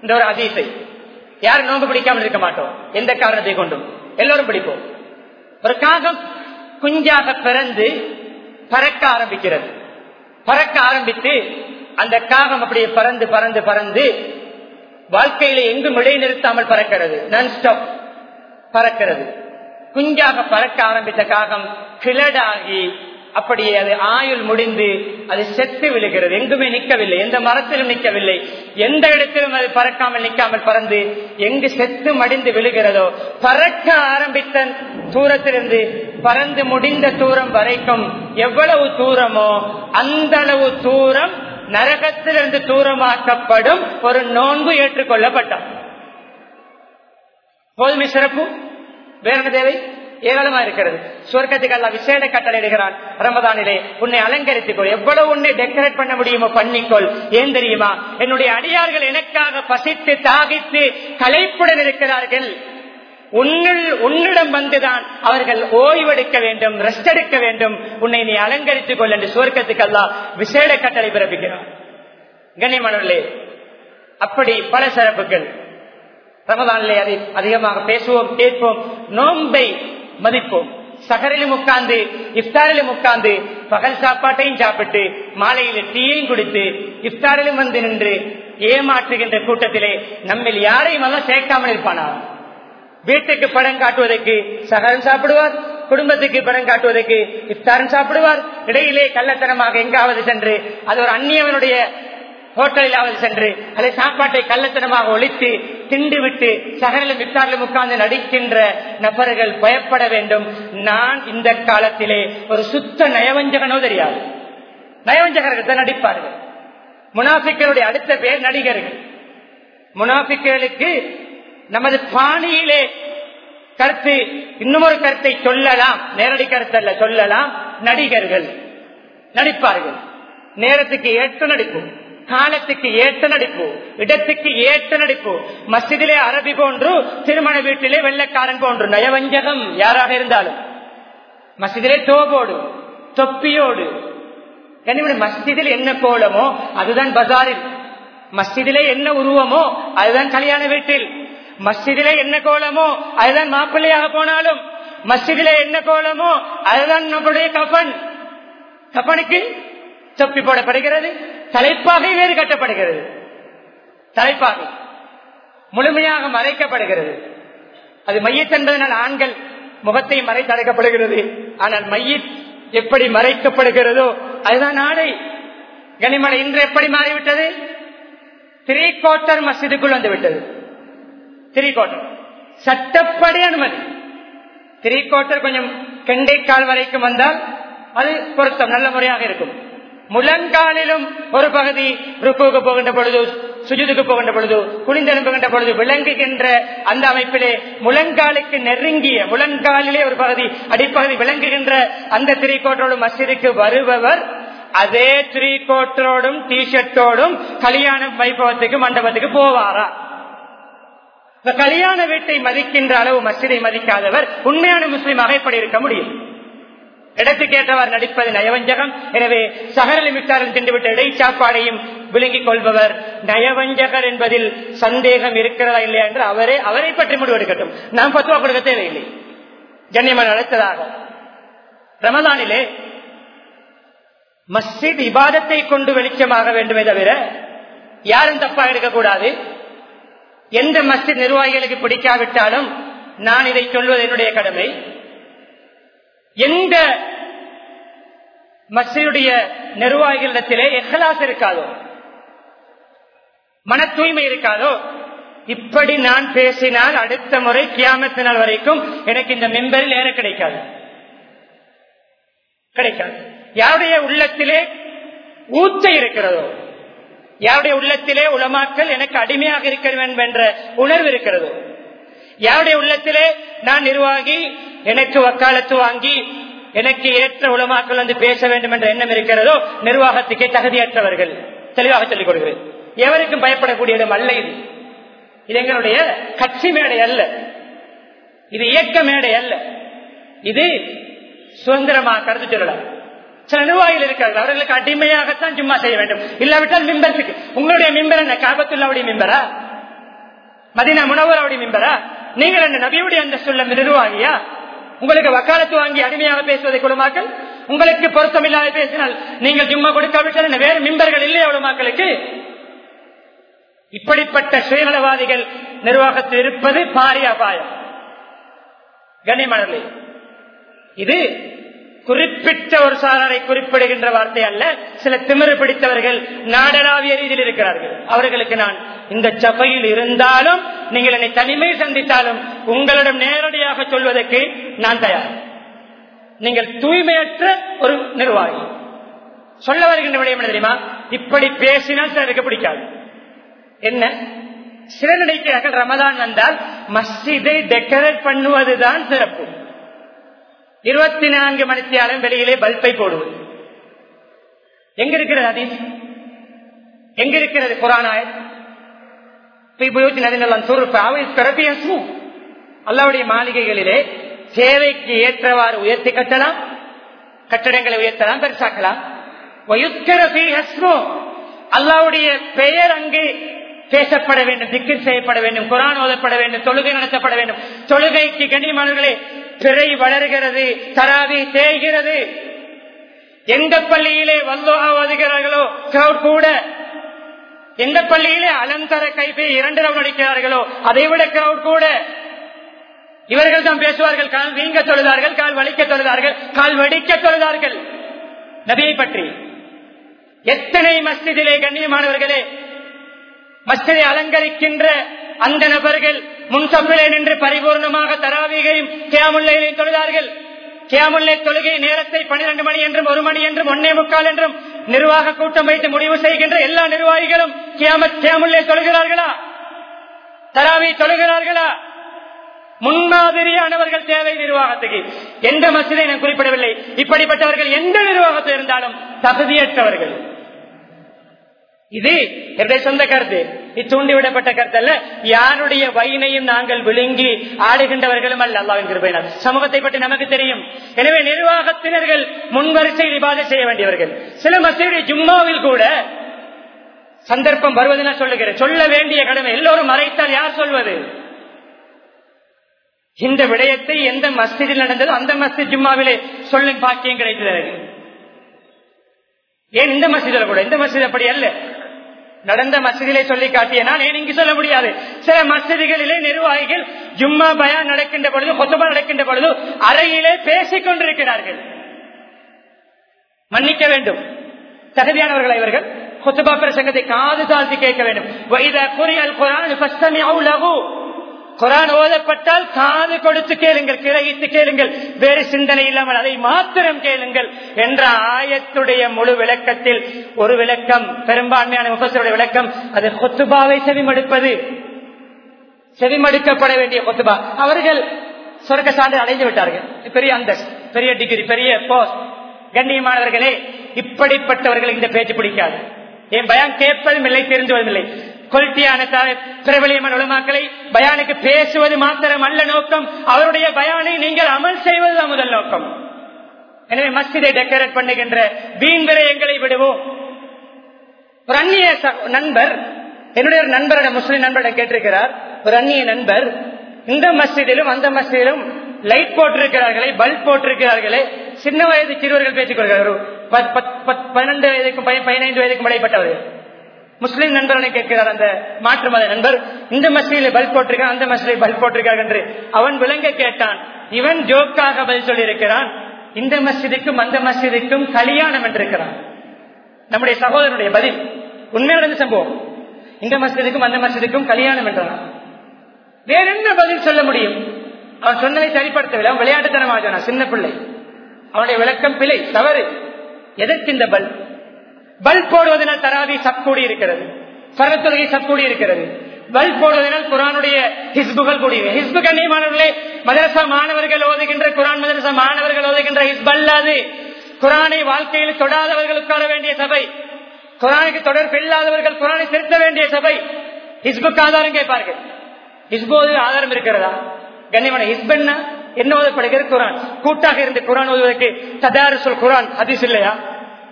இந்த ஒரு ஹதீஸை. யாரும் நோன்பு பிடிக்காமல் இருக்க மாட்டோம். எந்த காரணத்தை கொண்டும்? எல்லோரும் பிடிப்போம். ஒரு காகம் குஞ்சாக பிறந்து பறக்க ஆரம்பிக்கிறது. பறக்க ஆரம்பித்து அந்த காகம் அப்படியே பறந்து பறந்து பறந்து வாழ்க்கையில எங்கும் இடை நிறுத்தாமல் பறக்கிறது. நான் ஸ்டாப் பறக்கிறது. குஞ்சாக பறக்க ஆரம்பித்த காகம் கிளடாகி அப்படியே அது ஆயுள் முடிந்து அது செத்து விழுகிறது. எங்குமே நிற்கவில்லை எந்த மரத்திலும் நிற்கவில்லை எந்த இடத்திலும் அது பறக்காமல் நிற்காமல் பறந்து எங்கு செத்து மடிந்து விழுகிறதோ பறக்க ஆரம்பித்த தூரத்திலிருந்து பறந்து முடிந்த தூரம் வரைக்கும் எவ்வளவு தூரமோ அந்த அளவு தூரம் நரகத்திலிருந்து தூரமாக்கப்படும் ஒரு நோன்பு ஏற்றுக்கொள்ளப்பட்டான் போதுமை சிறப்பு? வேற என்ன தேவை? ஏராளமா இருக்கிறது. சுவர்க்கத்துக்கு அல்ல விசேட கட்டளையிடுகிறான் ரமதானிலே உன்னை அலங்கரித்துக்கொள் எவ்வளவு உன்னை டெக்கரேட் பண்ண முடியுமோ பண்ணிக்கொள். ஏன் தெரியுமா? என்னுடைய அடியார்கள் எனக்காக பசித்து தாகித்து கலைப்புடன் இருக்கிறார்கள். உன்னில் உன்னிடம் வந்துதான் அவர்கள் ஓய்வெடுக்க வேண்டும் ரெஸ்ட் எடுக்க வேண்டும். உன்னை நீ அலங்கரித்துக் கொள் என்று சுவர்க்கத்துக்கு அல்ல விசேட கட்டளை பிறப்பிக்கிறான். கண்ணியமானவர்களே அப்படி பல சிறப்புகள். ரமதானிலே அதை அதிகமாக பேசுவோம் கேட்போம் நோன்பை மதிப்போம். சகரிலும் உட்கார்ந்து இஃப்தாரிலும் உட்கார்ந்து பகல் சாப்பாட்டையும் சாப்பிட்டு மாலையில டீயையும் குடித்து இஃப்தாரிலும் வந்து நின்று ஏமாற்றுகின்ற கூட்டத்திலே நம்மில் யாரையும் எல்லாம் சேர்க்காமல் இருப்பானா? வீட்டுக்கு படம் காட்டுவதற்கு சகரம் சாப்பிடுவார் குடும்பத்துக்கு படம் காட்டுவதற்கு இஃப்தாரம் சாப்பிடுவார் இடையிலே கள்ளத்தனமாக எங்காவது சென்று அது ஒரு அந்நியவனுடைய ஹோட்டலிலாவது சென்று அதை சாப்பாட்டை கள்ளத்தனமாக ஒழித்து திண்டு விட்டு சகரிலும் இஃப்தாரிலும் உட்கார்ந்து நடிக்கின்ற நபர்கள் பயப்பட வேண்டும். நான் இந்த காலத்திலே ஒரு சுத்த நயவஞ்சகனோ தெரியாது நயவஞ்சகர்கள் தான் நடிப்பார்கள். முனாஃபிக்களுடைய அடுத்த பேர் நடிகர்கள். முனாஃபிக்களுக்கு நமது பாணியிலே கருத்து இன்னும் கருத்தை சொல்லலாம். நேரடி கருத்து அல்ல சொல்லலாம். நடிகர்கள். நடிப்பார்கள். நேரத்துக்கு ஏற்ற நடிப்பு காலத்துக்கு ஏற்ற நடிப்பு இடத்துக்கு ஏற்ற நடிப்பு. மசிதிலே அரபி போன்று திருமண வீட்டிலே வெள்ளக்காரன் போன்று. நயவஞ்சகம் யாராக இருந்தாலும். மசிதிலே தோபோடு தொப்பியோடு. மஸ்ஜிதில் என்ன கோலமோ அதுதான் பஜாரில் மஸ்ஜிதிலே என்ன உருவமோ அதுதான் கல்யாண வீட்டில். மஸ்ஜிதிலே என்ன கோலமோ அதுதான் மாப்பிள்ளையாக போனாலும். மஸ்ஜிதிலே என்ன கோலமோ அதுதான் நம்முடைய கபன். கபனுக்கு தொப்பி போடப்படுகிறது. தலைப்பாகை வேறு கட்டப்படுகிறது. தலைப்பாகை. முழுமையாக மறைக்கப்படுகிறது. அது மையத் என்பதனால் ஆண்கள் முகத்தை மறைத்து அடைக்கப்படுகிறது. ஆனால் மையத் எப்படி மறைக்கப்படுகிறதோ அதுதான் நாளை. கனிமலை இன்று எப்படி மாறிவிட்டது? த்ரீ கோட்டர் மசிதுக்குள் வந்துவிட்டது. த்ரீ கோட்டர் சட்டப்படி அனுமதி. த்ரீ கோட்டர் கொஞ்சம் கெண்டைக்கால் வரைக்கும் வந்தால் அது பொருத்தம் நல்ல முறையாக இருக்கும். முழங்காலிலும் ஒரு பகுதி ருக்குவுக்கு போகின்ற பொழுது சுஜிதுக்கு போகின்ற பொழுது குளிந்தெலும்புகின்ற பொழுது விளங்குகின்ற அந்த அமைப்பிலே முழங்காலுக்கு நெருங்கிய முழங்காலிலே ஒரு பகுதி அடிப்பகுதி விளங்குகின்ற அந்த திரைக்கோட்டோடு மசிதிக்கு வருபவர் அதே திரிகோட்டரோடும் டிஷர்ட்டோடும் கல்யாண வைபவத்துக்கு மண்டபத்துக்கு போவாரா? கல்யாண வீட்டை மதிக்கின்ற அளவு மசிதை மதிக்காதவர் உண்மையான முஸ்லீமாக எப்படி இருக்க முடியும். இடத்துக்கேற்றவர் நடிப்பது நயவஞ்சகம். எனவே சகரலிமிட்டாரில் சென்றுவிட்ட இடைச்சாப்பாடையும் விளங்கிக் கொள்பவர் நயவஞ்சகர் என்பதில் சந்தேகம் இருக்கிறதா இல்லையா என்று அவரே அவரை பற்றி முடிவெடுக்கட்டும் நாம் பத்துவா கொடுக்க தேவையில்லை. கண்ணியமன் அழைத்ததாக. ரமதானிலே மஸ்ஜித் இபாதத்தை கொண்டு வெளிச்சமாக வேண்டுமே தவிர யாரும் தப்பாக இருக்கக்கூடாது எந்த மஸ்ஜித் நிர்வாகிகளுக்கு பிடிக்காவிட்டாலும் நான் இதை சொல்வது என்னுடைய கடமை. எந்த மசியுடைய நிர்வாகிகளிடத்திலே எஹலாஸ் இருக்காதோ? மன தூய்மை இருக்காதோ? இப்படி நான் பேசினால் அடுத்த முறை கியாமத்து நாள் வரைக்கும் எனக்கு இந்த மெம்பரில் ஏற கிடைக்காது. கிடைக்காது. யாருடைய உள்ளத்திலே ஊத்த இருக்கிறதோ? யாருடைய உள்ளத்திலே உலமாக்கல் எனக்கு அடிமையாக இருக்க வேண்டும் என்ற உணர்வு இருக்கிறதோ? யாருடைய உள்ளத்திலே நான் நிர்வாகி எனக்கு வக்காலத்து வாங்கி எனக்கு ஏற்ற உலமாக்கள் வந்து பேச வேண்டும் என்ற எண்ணம் இருக்கிறதோ நிர்வாகத்துக்கே தகுதியற்றவர்கள். தெளிவாக சொல்லிக் கொடுக்கிறேன் எவருக்கும் பயப்படக்கூடிய இடம் அல்ல இது. இது எங்களுடைய கட்சி மேடை அல்ல. இது இயக்க மேடை அல்ல. இது சுதந்திரமா கருத்து சொல்லலாம். சில நிர்வாகிகள் இருக்கிறார்கள். அவர்களுக்கு அடிமையாகத்தான் சும்மா செய்ய வேண்டும். இல்லாவிட்டால் மிம்பருக்கு உங்களுடைய மிம்பர் என்ன? காபத்துள்ளாவுடைய மிம்பரா? மதினா முனவராவுடைய மிம்பரா? நீங்கள் என்ன நபியுடைய அந்த சொல்ல நிர்வாகியா? உங்களுக்கு வக்காலத்து வாங்கி அடிமையாக பேசுவதை குழுமாக்கள் உங்களுக்கு பொருத்தமில்லாத பேசினால் நீங்கள் சும்மா கொடுக்காவிட்டால் வேறு மிம்பர்கள் இல்லையா மக்களுக்கு இப்படிப்பட்ட சுயநலவாதிகள் நிர்வாகத்தில் இருப்பது பாரிய அபாயம். கனிமணலை இது குறிப்பிட்ட ஒரு சாராரை குறிப்பிடுகின்ற வார்த்தை அல்ல. சில திமிரு பிடித்தவர்கள் நாடளாவிய ரீதியில் இருக்கிறார்கள். அவர்களுக்கு நான் இந்த சபையில் இருந்தாலும் நீங்கள் என்னை தனிமை சந்தித்தாலும் உங்களிடம் நேரடியாக சொல்வதற்கு நான் தயார். நீங்கள் தூய்மையற்ற ஒரு நிர்வாகி. சொல்ல வருகின்ற விடயம் என்ன தெரியுமா? இப்படி பேசினால் சிலருக்கு பிடிக்காது. என்ன? சில நினைக்கிறார்கள் ரமதான் வந்தால் மஸ்ஜிதை டெக்கரேட் பண்ணுவதுதான் சிறப்பு. இருபத்தி நான்கு மணித்தியாலும் வெளியிலே பல்பை போடுவது. எங்க இருக்கிறது அதீஸ் எங்க இருக்கிறது குரானாய் அல்லாவுடைய மாளிகைகளிலே சேவைக்கு ஏற்றவாறு உயர்த்தி கட்டலாம் கட்டடங்களை உயர்த்தலாம் பெருசாக்கலாம். அல்லாவுடைய பெயர் அங்கு பேசப்பட வேண்டும் திக்கு செய்யப்பட வேண்டும் குரான் ஓதப்பட வேண்டும் தொழுகை நடத்தப்பட வேண்டும். தொழுகைக்கு கண்ணியமானவர்களே பிறை வளர்கிறது தராவி தேய்கிறது. எந்த பள்ளியிலே வல்லோகா ஓதுகிறார்களோ கிரௌட் கூட. எந்த பள்ளியிலே அலங்கர கைப்பை இரண்டு ரவுண்ட் அடிக்கிறார்களோ அதை விட கிரௌட் கூட. இவர்கள் தான் பேசுவார்கள் கால் வீங்க தொழுதார்கள் கால் வலிக்க தொழுதார்கள் கால் வெடிக்க தொழுதார்கள். நபியை பற்றி. எத்தனை மஸ்திதிலே கண்ணியமானவர்களே மஸ்திதை அலங்கரிக்கின்ற அந்த நபர்கள் முன்சப்பிலே நின்று பரிபூர்ணமாக தராவிகையும் கேமுல்லையிலையும் தொழுதார்கள். கேமுல்லை தொழுகை நேரத்தை பனிரெண்டு மணி என்றும் ஒரு மணி என்றும் ஒன்னே முக்கால் என்றும் நிர்வாக கூட்டம் வைத்து முடிவு செய்கின்ற எல்லா நிர்வாகிகளும் கேமுல்லை தொழுகிறார்களா? தராவி தொழுகிறார்களா? முன்மாதிரியானவர்கள் தேவை நிர்வாகத்துக்கு. எந்த மசிதை நான் குறிப்பிடவில்லை. இப்படிப்பட்டவர்கள் எந்த நிர்வாகத்தில் இருந்தாலும் தகுதியற்றவர்கள். இது என்னுடைய சொந்த கருத்து. இது தூண்டிவிடப்பட்ட கருத்து அல்ல யாருடைய வயினையும் நாங்கள் விழுங்கி ஆடுகின்றவர்களும் அல்ல அல்லாவின் கிருபையினர் சமூகத்தை பற்றி நமக்கு தெரியும். எனவே நிர்வாகத்தினர்கள் முன்வரிசையில் இபாதை செய்ய வேண்டியவர்கள். சில மசீடைய ஜும்மாவில் கூட சந்தர்ப்பம் வருவதென சொல்லுகிறேன். சொல்ல வேண்டிய கடமை எல்லோரும் மறைத்தால் யார் சொல்வது? இந்த விடயத்தை எந்த மஸ்ஜிதில் நடந்ததோ அந்த மஸ்ஜித் ஜும்மாவிலே சொல்லும் பாக்கியம் கிடைத்தது. ஏன் இந்த மசிதில் கூட? இந்த மஸ்ஜித் அப்படி அல்ல. நடந்த மஸ்ஜிதிலே சொல்லி காட்டிய நான் ஏன் இங்கு சொல்ல முடியாது? சில மசிதிகளிலே நிர்வாகிகள் ஜும்மா பயா நடக்கின்ற பொழுது கொத்தபா நடக்கின்ற பொழுது அறையிலே பேசிக் கொண்டிருக்கிறார்கள். மன்னிக்க வேண்டும். தகுதியானவர்கள் இவர்கள். கொத்துபா பிரசங்கத்தை காது தாழ்த்தி கேட்க வேண்டும். வைத குரான் ஓதப்பட்டால் காது கொடுத்து கேளுங்கள் கிரகித்து கேளுங்கள். வேறு சிந்தனை இல்லாமல் அதை மாத்திரம் கேளுங்கள் என்ற ஆயத்துடைய முழு விளக்கத்தில் ஒரு விளக்கம் பெரும்பான்மையான முகத்தருடைய விளக்கம் அது கொத்துபாவை செவிமடுப்பது. செவிமடுக்கப்பட வேண்டிய கொத்துபா. அவர்கள் சொர்க்க சான்று அடைந்து விட்டார்கள். பெரிய அந்த பெரிய டிகிரி பெரிய போஸ்ட் கண்ணியமானவர்களே இப்படிப்பட்டவர்கள் இந்த பேச்சு பிடிக்காது. என் பயம் கேட்பதும் இல்லை தெரிந்துவதும் இல்லை. கொல்ட்டியான பிரபலியமான உலமாக்களை பயானுக்கு பேசுவது மாத்திரம் அல்ல நோக்கம். அவருடைய பயானை நீங்கள் அமல் செய்வதுதான் முதல் நோக்கம். எனவே மஸ்ஜிதை டெக்கரேட் பண்ணுகின்ற வீண் விரயங்களை விடுவோம். ஒரு அந்நிய நண்பர் என்னுடைய ஒரு முஸ்லிம் நண்பரிடம் கேட்டிருக்கிறார். ஒரு அந்நிய நண்பர் இந்த மஸ்ஜிதிலும் அந்த மஸ்ஜிதிலும் லைட் போட்டிருக்கிறார்களே பல்ப் போட்டிருக்கிறார்களே சின்ன வயது சிறுவர்கள் பேசிக் கொள்கிறார். பத்- பத்- பன்னெண்டு வயதுக்கும் பதினைந்து வயதுக்கும் இடைப்பட்டவர்கள் முஸ்லீம் நண்பர்களை கேட்கிறார் அந்த மாற்று மத நண்பர் இந்த மசீதில் பல்ப் போட்டிருக்கான் அந்த மசீதில் பல்ப் போட்டிருக்காங்க என்று. அவன் விளங்க கேட்டான் இவன் ஜோக்காக பதில் சொல்லியிருக்கிறான் இந்த மசிதிக்கும் அந்த மசிதிக்கும் கல்யாணம் என்றிருக்கிறான். நம்முடைய சகோதரனுடைய பதில் உண்மையான சம்பவம்? இந்த மசிதிக்கும் அந்த மசிதிக்கும் கல்யாணம் என்றான். வேற என்ன பதில் சொல்ல முடியும்? அவன் சொன்னதை சரிப்படுத்தவில்லை அவன் விளையாட்டுத்தனமாக சின்ன பிள்ளை. அவனுடைய விளக்கம் பிழை தவறு. எதற்கு இந்த பல்? பல் போடுவதனால் தராவி சப்கூடி இருக்கிறது சரத்தொகை சப்கூடி இருக்கிறது பல் போடுவதனால் குரானுடைய ஹிஸ்புகள் கூடியது ஹிஸ்பு கண்ணியமானவர்களே மதரசா மாணவர்கள் ஓதுகின்ற குரான் மதரசா மாணவர்கள் ஓதுகின்ற ஹிஸ்பு அல்லாது குரானை வாழ்க்கையில் தொடாதவர்கள் உட்கார வேண்டிய சபை. குரானுக்கு தொடர்பு இல்லாதவர்கள் குரானை திருத்த வேண்டிய சபை. ஹிஸ்புக்கு ஆதாரம் கேட்பார்கள். ஹிஸ்போது ஆதாரம் இருக்கிறதா? கண்ணியமான ஹிஸ்பன்னா என்ன ஓதப்படுகிறது குரான்? கூட்டாக இருந்து குரான் ஓதுவதற்கு ததாரசுல் குரான் ஹதீஸ் இல்லையா?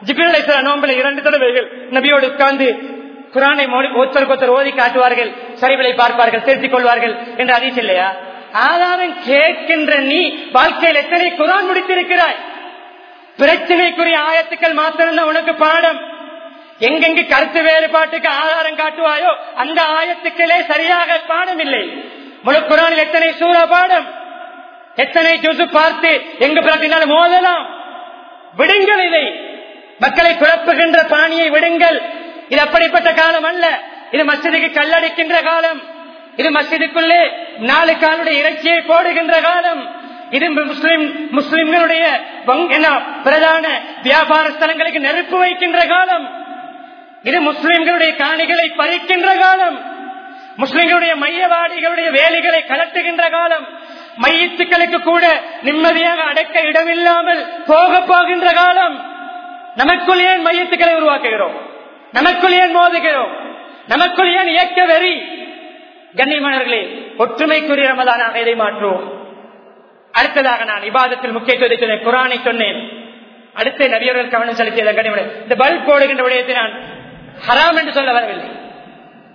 ஜிபிரல் நோம்பில் இரண்டு தடவைகள் நபியோடு உட்கார்ந்து குரானை மோடி- ஒருத்தருக்கு ஒருத்தர் ஓதி காட்டுவார்கள் சரிவிலை பார்ப்பார்கள் திருத்திக் கொள்வார்கள் என்று ஹதீஸ் இல்லையா? ஆதாரம் கேட்கின்ற நீ வாழ்க்கையில் எத்தனை குரான் முடித்திருக்கிறாய்? பிரச்சனைக்குரிய ஆயத்துக்கள் மாத்திரம்தான் உனக்கு பாடம். எங்கெங்கு கருத்து வேறுபாட்டுக்கு ஆதாரம் காட்டுவாயோ அந்த ஆயத்துக்களே சரியாக பாடம் இல்லை முழு குரானில் எத்தனை சூற பாடம்? எத்தனை ஜூசு பார்த்து எங்கு பிறப்பினாலும் மோதலாம். விடுங்கள் இதை. மக்களை குழப்புகின்ற பாணியை விடுங்கள். இது அப்படிப்பட்ட காலம் அல்ல. இது மசிதிக்கு கல்லடிக்கின்ற காலம். இது மசிதிக்குள்ளே நாலு காலுடைய இறைச்சியை போடுகின்ற காலம். இது முஸ்லிம் முஸ்லிம்களுடைய பிரதான வியாபார ஸ்தலங்களுக்கு நெருப்பு வைக்கின்ற காலம். இது முஸ்லிம்களுடைய காணிகளை பறிக்கின்ற காலம். முஸ்லிம்களுடைய மையவாடிகளுடைய வேலைகளை கலட்டுகின்ற காலம். மையத்துக்களுக்கு கூட நிம்மதியாக அடக்க இடமில்லாமல் போக போகின்ற காலம். நமக்குள் ஏன் மையத்துக்களை உருவாக்குகிறோம்? நமக்குள் ஏன் மோதுகிறோம்? நமக்குள் ஏன் இயக்க வெறி? கண்ணியமானவர்களே ஒற்றுமைக்குரிய ரமதான இதை மாற்றுவோம். அடுத்ததாக நான் விவாதத்தில் முக்கியத்துவத்தை சொன்னேன் குரானை சொன்னேன். அடுத்த நபியர்கள் கவனம் செலுத்தியதை கண்ணியமான இந்த பல்ப் போடுகின்ற விடயத்தை நான் ஹராம் என்று சொல்ல வரவில்லை.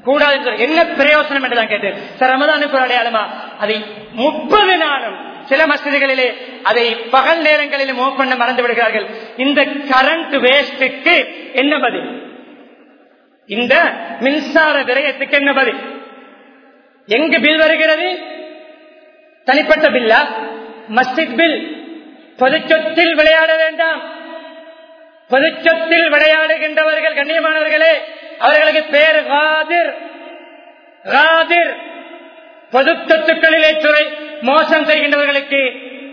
கூடாது என்ன பிரயோசனம் என்று தான் கேட்டேன். சார் ரமதானுக்கு அடையாளமா? அதை முப்பது நாளும் சில மசிதிகளிலே அதை பகல் நேரங்களிலும் ஓப் பண்ண மறந்து விடுகிறார்கள். இந்த கரண்ட் வேஸ்டுக்கு என்ன பதில்? இந்த மின்சார விரயத்துக்கு என்ன பதில்? எங்கு பில் வருகிறது? தனிப்பட்ட பில்லா மஸ்ஜித் பில் பொதுச்சொத்தில் விளையாட வேண்டாம். பொதுச்சொத்தில் விளையாடுகின்றவர்கள் கண்ணியமானவர்களே அவர்களுக்கு பேர் காதிர் காதிர் பொது சொத்துக்களிலே துறை மோசம் செய்கின்றவர்களுக்கு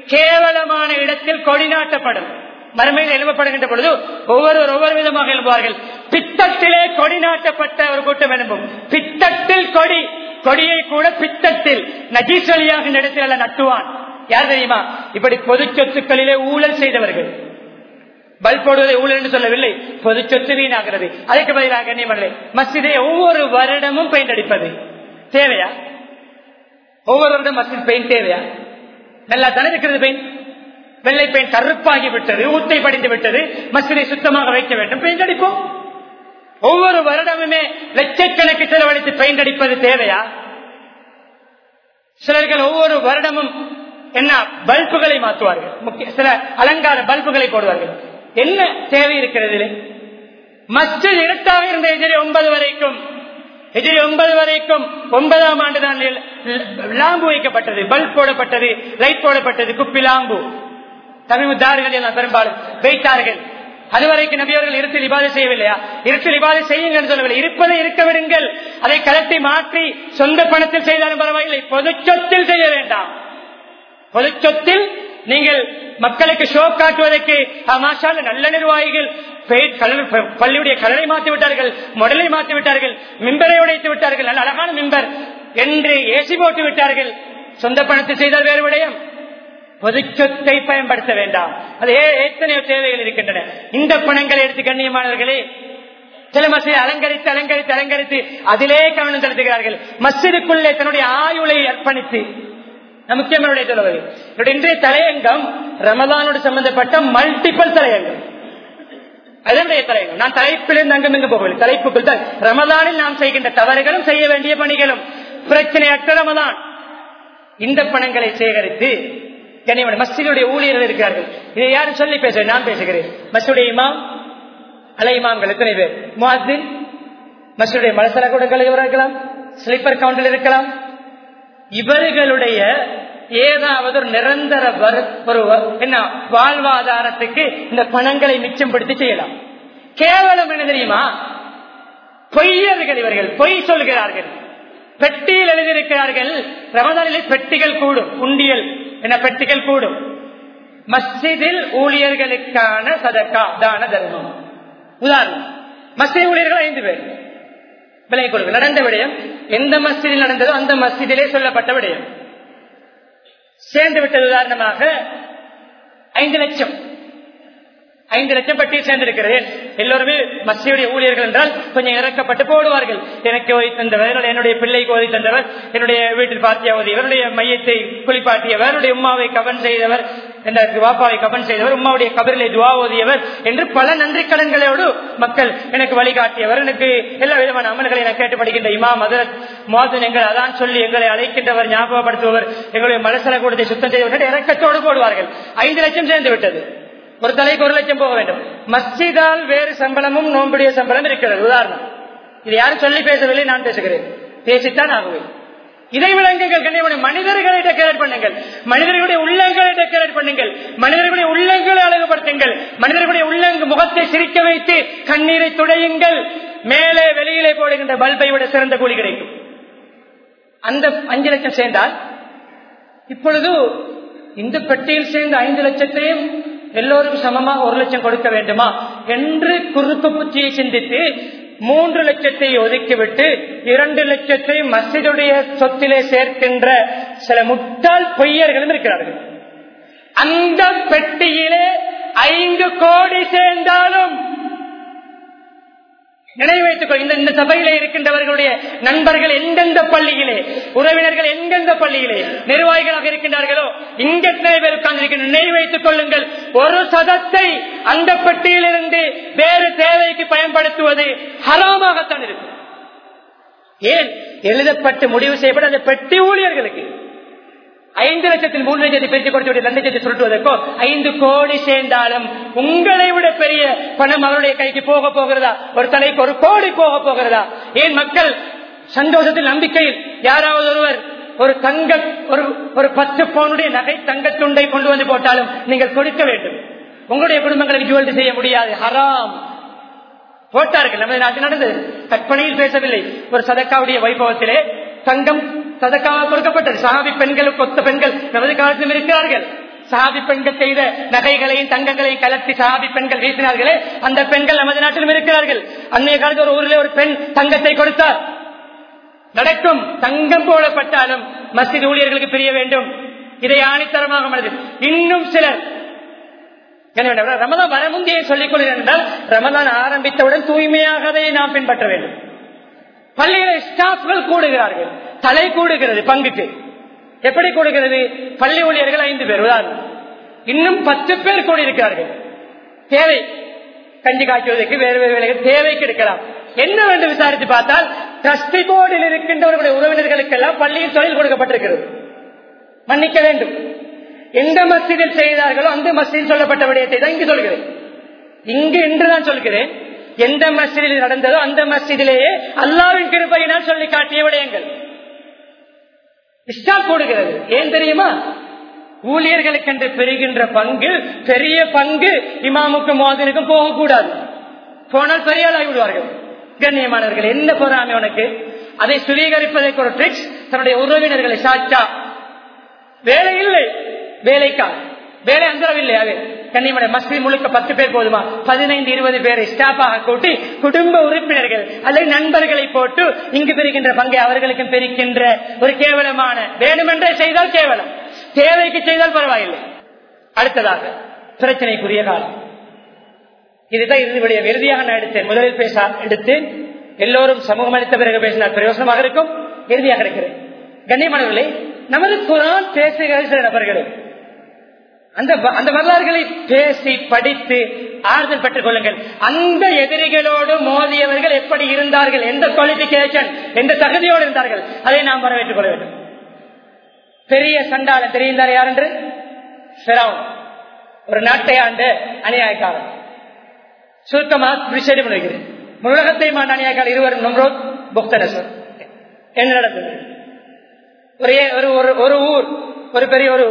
கேவலமான இடத்தில் கொடி நாட்டப்படும். மறுமையில் எழுப்பப்படுகின்ற பொழுது ஒவ்வொருவர் ஒவ்வொரு விதமாக எழுப்புவார்கள். பித்தத்திலே கொடி நாட்டப்பட்ட ஒரு கூட்டம் எழுப்பும் பித்தத்தில் கொடி கொடியை கூட பித்தத்தில் நஜீஸ் வழியாக இந்த இடத்தில் அல்ல நட்டுவான். யார் தெரியுமா? இப்படி பொது சொத்துக்களிலே ஊழல் செய்தவர்கள். பல் போடுவதை ஊழல் என்று சொல்லவில்லை. பொது சொத்து வீணாகிறது. அதுக்கு பதிலாக கண்ணியமல்ல மஸ்ஜிதை ஒவ்வொரு வருடமும் பெயிண்ட் அடிப்பது. தேவையா? ஒவ்வொரு வருடம் மஸ்ஜித் பெயிண்ட் தேவையா? நல்லா தானே இருக்கிறது பெயிண்ட் வெள்ளை பெயிண்ட் கருப்பாகி விட்டது ஊத்தை படிந்து விட்டது மசிதை சுத்தமாக வைக்க வேண்டும். பெயிண்ட் அடிப்போம். ஒவ்வொரு வருடமுமே லட்சக்கணக்கு செலவழித்து பெயிண்ட் அடிப்பது தேவையா? சிலர்கள் ஒவ்வொரு வருடமும் என்ன பல்புகளை மாற்றுவார்கள். முக்கிய சில அலங்கார பல்புகளை போடுவார்கள். என்ன தேவை இருக்கிறது மஸ்ஜித் இருட்டாக இருந்த எதிரே ஒன்பது வரைக்கும். இதில் ஒன்பது வரைக்கும் ஒன்பதாம் ஆண்டு தான் லாம்பு வைக்கப்பட்டது பல்ப் போடப்பட்டது லைட் போடப்பட்டது குப்பி லாம்பு. தமிழ்தார்கள் எல்லாம் பெரும்பாலும் வைத்தார்கள். அதுவரைக்கும் நபியவர்கள் இருட்டில் இபாதை செய்யவில்லையா? இருட்டில் இபாதை செய்யுங்கள் சொல்லவில்லை. இருப்பதை இருக்க விடுங்கள். அதை கலட்டி மாற்றி சொந்த பணத்தில் செய்தாலும் பரவாயில்லை. பொது சொத்தில் செய்ய வேண்டாம். பொது சொத்தில் நீங்கள் மக்களுக்கு ஷோ காட்டுவதற்கு மாஷால நல்ல நிர்வாகிகள் பள்ளியுடைய கடலை மாற்றி விட்டார்கள் மொடலை மாற்றி விட்டார்கள் மிம்பரை உடைத்து விட்டார்கள் நல்ல அழகான மிம்பர் என்று ஏசி போட்டு விட்டார்கள். சொந்த பணத்தை செய்தால் வேறு விடயம். பொதுச்சொத்தை பயன்படுத்த வேண்டாம். அது எத்தனையோ தேவைகள் இருக்கின்றன. இந்த பணங்களை எடுத்து கண்ணியமானவர்களே சில மசிதை அலங்கரித்து அலங்கரித்து அலங்கரித்து அதிலே கவனம் செலுத்துகிறார்கள். மசிதுக்குள்ளே தன்னுடைய ஆயுளை அர்ப்பணித்து முக்கியமான சொல்லுவது இன்றைய தலையங்கம் ரமதானோடு சம்பந்தப்பட்ட மல்டிபிள் தலையங்கம். அதனுடைய தலையங்கம். நான் தலைப்பிலிருந்து அங்கும் இங்கு போகவில்லை. தலைப்புக்குள் தான். ரமதானில் நாம் செய்கின்ற தவறுகளும் செய்ய வேண்டிய பணிகளும். பிரச்சனையற்ற ரமதான் இந்த பணங்களை சேகரித்து கனிவன் மஸ்ஜிதுடைய ஊழியர்கள் இருக்கிறார்கள். இதை யாரும் சொல்லி பேச நான் பேசுகிறேன். மஸ்ஜிடைய இமாம் அலை இமாம்கள் எத்தனை பேர்? முஹாசின் மஸ்ஜிடைய மலசல கூடங்கள் இருக்கலாம் ஸ்லீப்பர் கவுண்டில் இருக்கலாம் இவர்களுடைய ஏதாவது ஒரு நிரந்தர என்ன வாழ்வாதாரத்துக்கு இந்த பணங்களை மிச்சம்படுத்தி செய்யலாம். கேவலம் என்ன தெரியுமா? பொய்யர்கள் இவர்கள் பொய் சொல்கிறார்கள். பெட்டியில் எழுதியிருக்கிறார்கள். ரமதானிலே பெட்டிகள் கூடும் உண்டியல் என பெட்டிகள் கூடும். மஸ்ஜிதில் ஊழியர்களுக்கான சதக்கா தான தர்மம். உதாரணம். மஸ்ஜித் ஊழியர்கள் ஐந்து பேர். விலை கொடுங்க நடந்த விடயம் எந்த மஸ்ஜிதில் நடந்ததோ அந்த மஸ்ஜிதிலே சொல்லப்பட்ட விடயம். சேர்ந்து விட்டது உதாரணமாக ஐந்து லட்சம். ஐந்து லட்சம் பட்டியல் சேர்ந்திருக்கிறேன். எல்லோருமே மசியுடைய ஊழியர்கள் என்றால் கொஞ்சம் இறக்கப்பட்டு போடுவார்கள். எனக்கு ஓதி தந்தவர் என்னுடைய பிள்ளைக்கு ஓதி தந்தவர் என்னுடைய வீட்டில் பார்த்தியாவது இவருடைய மையத்தை குளிப்பாட்டியவர் என்னுடைய உமாவை கவன் செய்தவர் வாப்பாவை கவன் செய்தவர் உமாவுடைய கபரிலை துவா ஓதியவர் என்று பல நன்றி கடன்களோடு மக்கள் எனக்கு வழிகாட்டியவர். எனக்கு எல்லா விதமான அமல்களை என கேட்டுப்படுகின்ற இமா மதுரத் மோதன் எங்கள் அதான் சொல்லி எங்களை அழைக்கின்றவர் ஞாபகப்படுத்துபவர் எங்களுடைய மலசல கூடத்தை சுத்தம் செய்தவர்கள் இறக்கத்தோடு போடுவார்கள். ஐந்து லட்சம் சேர்ந்து விட்டது. ஒரு தலைக்கு ஒரு லட்சம் போக வேண்டும். மஸ்ஜிதால் வேறு சம்பளமும் நோம்புடைய சம்பளம் இருக்கிறது. உதாரணம். இது யாரும் சொல்லி பேசவில்லை நான் பேசுகிறேன். பேசித்தான் ஆகுவேன். இதை விளங்குங்கள் கண்ணியமணி மனிதர்களை டெக்கரேட் பண்ணுங்கள். மனிதர்களுடைய உள்ளங்களை டெக்கரேட் பண்ணுங்கள். மனிதர்களுடைய உள்ளங்களை அழகுபடுத்துங்கள். மனிதர்களுடைய உள்ளங்கு முகத்தை சிரிக்க வைத்து கண்ணீரை துடையுங்கள். மேலே வெளியிலே போடுகின்ற பல்பை விட சிறந்த கூலி கிடைக்கும். அந்த அஞ்சு லட்சம் சேர்ந்தால் இப்பொழுது இந்த பெட்டியில் சேர்ந்த ஐந்து லட்சத்தையும் எல்லோரும் சமமாக ஒரு லட்சம் கொடுக்க வேண்டுமா என்று குறுக்கு புத்தியை சிந்தித்து மூன்று லட்சத்தை ஒதுக்கிவிட்டு இரண்டு லட்சத்தை மசிதுடைய சொத்திலே சேர்க்கின்ற சில முட்டாள் பொய்யர்களும் இருக்கிறார்கள். அந்த பெட்டியிலே ஐந்து கோடி சேர்ந்தாலும் நினைவு இந்த இந்த சபையிலே இருக்கின்றவர்களுடைய நண்பர்கள் எந்தெந்த பள்ளியிலே உறவினர்கள் எந்தெந்த பள்ளியிலே நிர்வாகிகளாக இருக்கின்றார்களோ இங்க எத்தனை பேர் உட்கார்ந்திருக்கின்ற கொள்ளுங்கள். ஒரு சதத்தை அந்த பெட்டியிலிருந்து வேறு தேவைக்கு பயன்படுத்துவது ஹராமாகத்தான் இருக்கும். ஏன்? எழுதப்பட்டு முடிவு செய்யப்பட்ட அந்த பெட்டி ஊழியர்களுக்கு. ஐந்து லட்சத்தில் மூன்று லட்சத்தை பிரித்து கொடுத்து ரெண்டு லட்சத்தை சுருட்டுவதற்கோ ஐந்து கோடி சேர்ந்தாலும் உங்களை விட பெரிய பணம் அவருடைய கைக்கு போக போகிறதா? ஒரு தலைக்கு ஒரு கோடி போக போகிறதா? ஏன் மக்கள் சந்தோஷத்தில் நம்பிக்கையில் யாராவது ஒருவர் ஒரு தங்க ஒரு ஒரு பத்து பவுனுடைய நகை தங்கத்துண்டை கொண்டு வந்து போட்டாலும் நீங்கள் கொடுக்க வேண்டும். உங்களுடைய குடும்பங்களுக்கு ஜுவல்ரி செய்ய முடியாது. ஹராம். போட்டார்கள். நமது நாட்டில் நடந்தது. கற்பனையில் பேசவில்லை. ஒரு சதக்காவுடைய வைபவத்திலே தங்கம் சதக்காக கொடுக்கப்பட்டது. சஹாபி பெண்களுக்கு ஒத்த பெண்கள் நமது காலத்திலும் இருக்கிறார்கள். சஹாபி பெண்கள் செய்த நகைகளையும் தங்கங்களையும் கலத்தி சஹாபி பெண்கள் வீசினார்களே அந்த பெண்கள் நமது நாட்டிலும் இருக்கிறார்கள். அன்னைய காலத்தில் ஒரு ஊரில் ஒரு பெண் தங்கத்தை கொடுத்தார். நடக்கும் தங்கம் போடப்பட்டாலும் மசித் ஊழியர்களுக்கு பிரிய வேண்டும். இதை ஆணித்தரமாக மனது. இன்னும் சிலர் ரமதான் வர முந்தைய சொல்லிக் கொள்கிறேன் என்றால் ரமதான் ஆரம்பித்தவுடன் தூய்மையாகவே நாம் பின்பற்ற வேண்டும். பள்ளியில ஸ்டாஃப்கள் கூடுகிறார்கள். தலை கூடுகிறது பங்குக்கு. எப்படி கூடுகிறது? பள்ளி ஊழியர்கள் ஐந்து பேர் உதாரணம். இன்னும் பத்து பேர் கூடியிருக்கிறார்கள். தேவை. கஞ்சி காய்ச்சுவதற்கு வேறு வேறு வேலைகள் தேவைக்கு எடுக்கலாம். என்ன வேண்டும் விசாரித்து பார்த்தால் டிரஸ்டி போர்டில் இருக்கின்றவர்களுடைய உறவினர்களுக்கெல்லாம் பள்ளியில் தொழில் கொடுக்கப்பட்டிருக்கிறது. மன்னிக்க வேண்டும். எந்த மசிதில் செய்தார்களோ அந்த மசிதில் சொல்லப்பட்ட விடயத்தை தான் இங்கு சொல்கிறேன். இங்கு என்றுதான் சொல்கிறேன். எந்த மசிதில் நடந்ததோ அந்த மசிதிலேயே அல்லாவின் கிருப்பையினால் சொல்லி காட்டிய விடயங்கள். இஷ்டா கூடுகிறது. ஏன் தெரியுமா? ஊழியர்களுக்கு என்று பெறுகின்ற பங்கு பெரிய பங்கு இமாமுக்கும் மோதனுக்கும் போகக்கூடாது. போனால் பெரியாளாகி விடுவார்கள். கண்ணியமானவர்கள் என்ன பொறாமை உனக்கு? அதை சுவீகரிப்பதற்கு ஒரு ட்ரிக்ஸ் தன்னுடைய உறவினர்களை சாச்சா. வேலை இல்லை. வேலைக்கா? வேலை அந்தரவில்லை அது. கன்னிமலை மஸ்ஜித் முழுக்க பத்து பேர் போதுமா? பதினைந்து இருபது பேரை ஸ்டாஃபாக கூட்டி குடும்ப உறுப்பினர்கள் அல்லது நண்பர்களை போட்டு இங்கு பெறுகின்ற பங்கை அவர்களுக்கும் பெருக்கின்ற ஒரு கேவலமான வேணுமென்றே செய்தால் கேவலம். தேவைக்கு செய்தால் பரவாயில்லை. அடுத்ததாக பிரச்சனைக்குரிய காலம். இதுதான் இறுதியுடைய இறுதியாக நான் எடுத்தேன். முதலில் பேச எடுத்தேன் எல்லோரும் சமூகம் அளித்த பிறகு பேசினால் பிரயோசனமாக இருக்கும். இறுதியாக இருக்கிறேன் கண்ணியமானவர்களே நமது குரான் பேசுகிற சில நபர்களும் அந்த அந்த வரலாறுகளை பேசி படித்து ஆறுதல் பெற்றுக் கொள்ளுங்கள். அந்த எதிரிகளோடு மோதியவர்கள் எப்படி இருந்தார்கள்? எந்த குவாலிபிகேஷன் எந்த தகுதியோடு இருந்தார்கள்? அதை நாம் வரவேற்றுக் கொள்ள வேண்டும். பெரிய சண்டால தெரிந்தார் யார் என்று? ஒரு நாட்டை ஆண்டு அநியாயக்காரன். சுருக்கமாக விஷயம் பண்ணுகிறேன் உலகத்தை மாண்ட அநியாயக்காரர் இருவரும் நம்ரோத் புக்தனஸ்வர் என்ன நடந்தது? ஒரே ஒரு ஒரு ஊர் ஒரு பெரிய ஒரு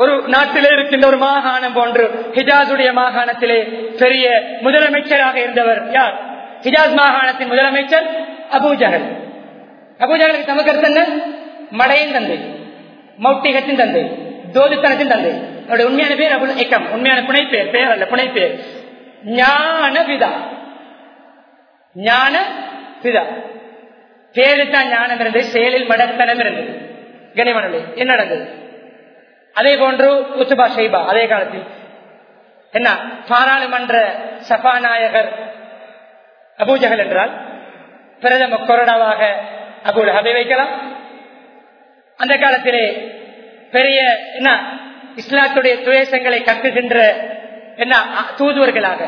ஒரு நாட்டிலே இருக்கின்ற ஒரு மாகாணம் போன்று ஹிஜாஸுடைய மாகாணத்திலே பெரிய முதலமைச்சராக இருந்தவர் யார்? ஹிஜாஸ் மாகாணத்தின் முதலமைச்சர் அபூஜகல் அபூஜகலுக்கு தமக்கருத்து என்ன? மடையின் தந்தை மௌட்டிகத்தின் தந்தை தோதுத்தனத்தின் தந்தை. அவருடைய உண்மையான பேர் அபுல் ஏக்கம் உண்மையான புனைப்பேர் பேர் அல்ல புனைப்பேர். ஞான விதா ஞான விதா பேரில் தான் ஞானம் இருந்தது செயலில் மடத்தனம் இருந்தது. கனிமணி என்ன நடந்தது? அதே போன்று குத்துபா ஷைபா அதே காலத்தில். என்ன? பாராளுமன்ற சபாநாயகர் அபூஜகல் என்றால் பிரதம கொரோனாவாக அபுல் ஹபை வைக்கலாம். அந்த காலத்திலே பெரிய என்ன? இஸ்லாத்துடைய துவேசங்களை கட்டுகின்ற என்ன? தூதுவர்களாக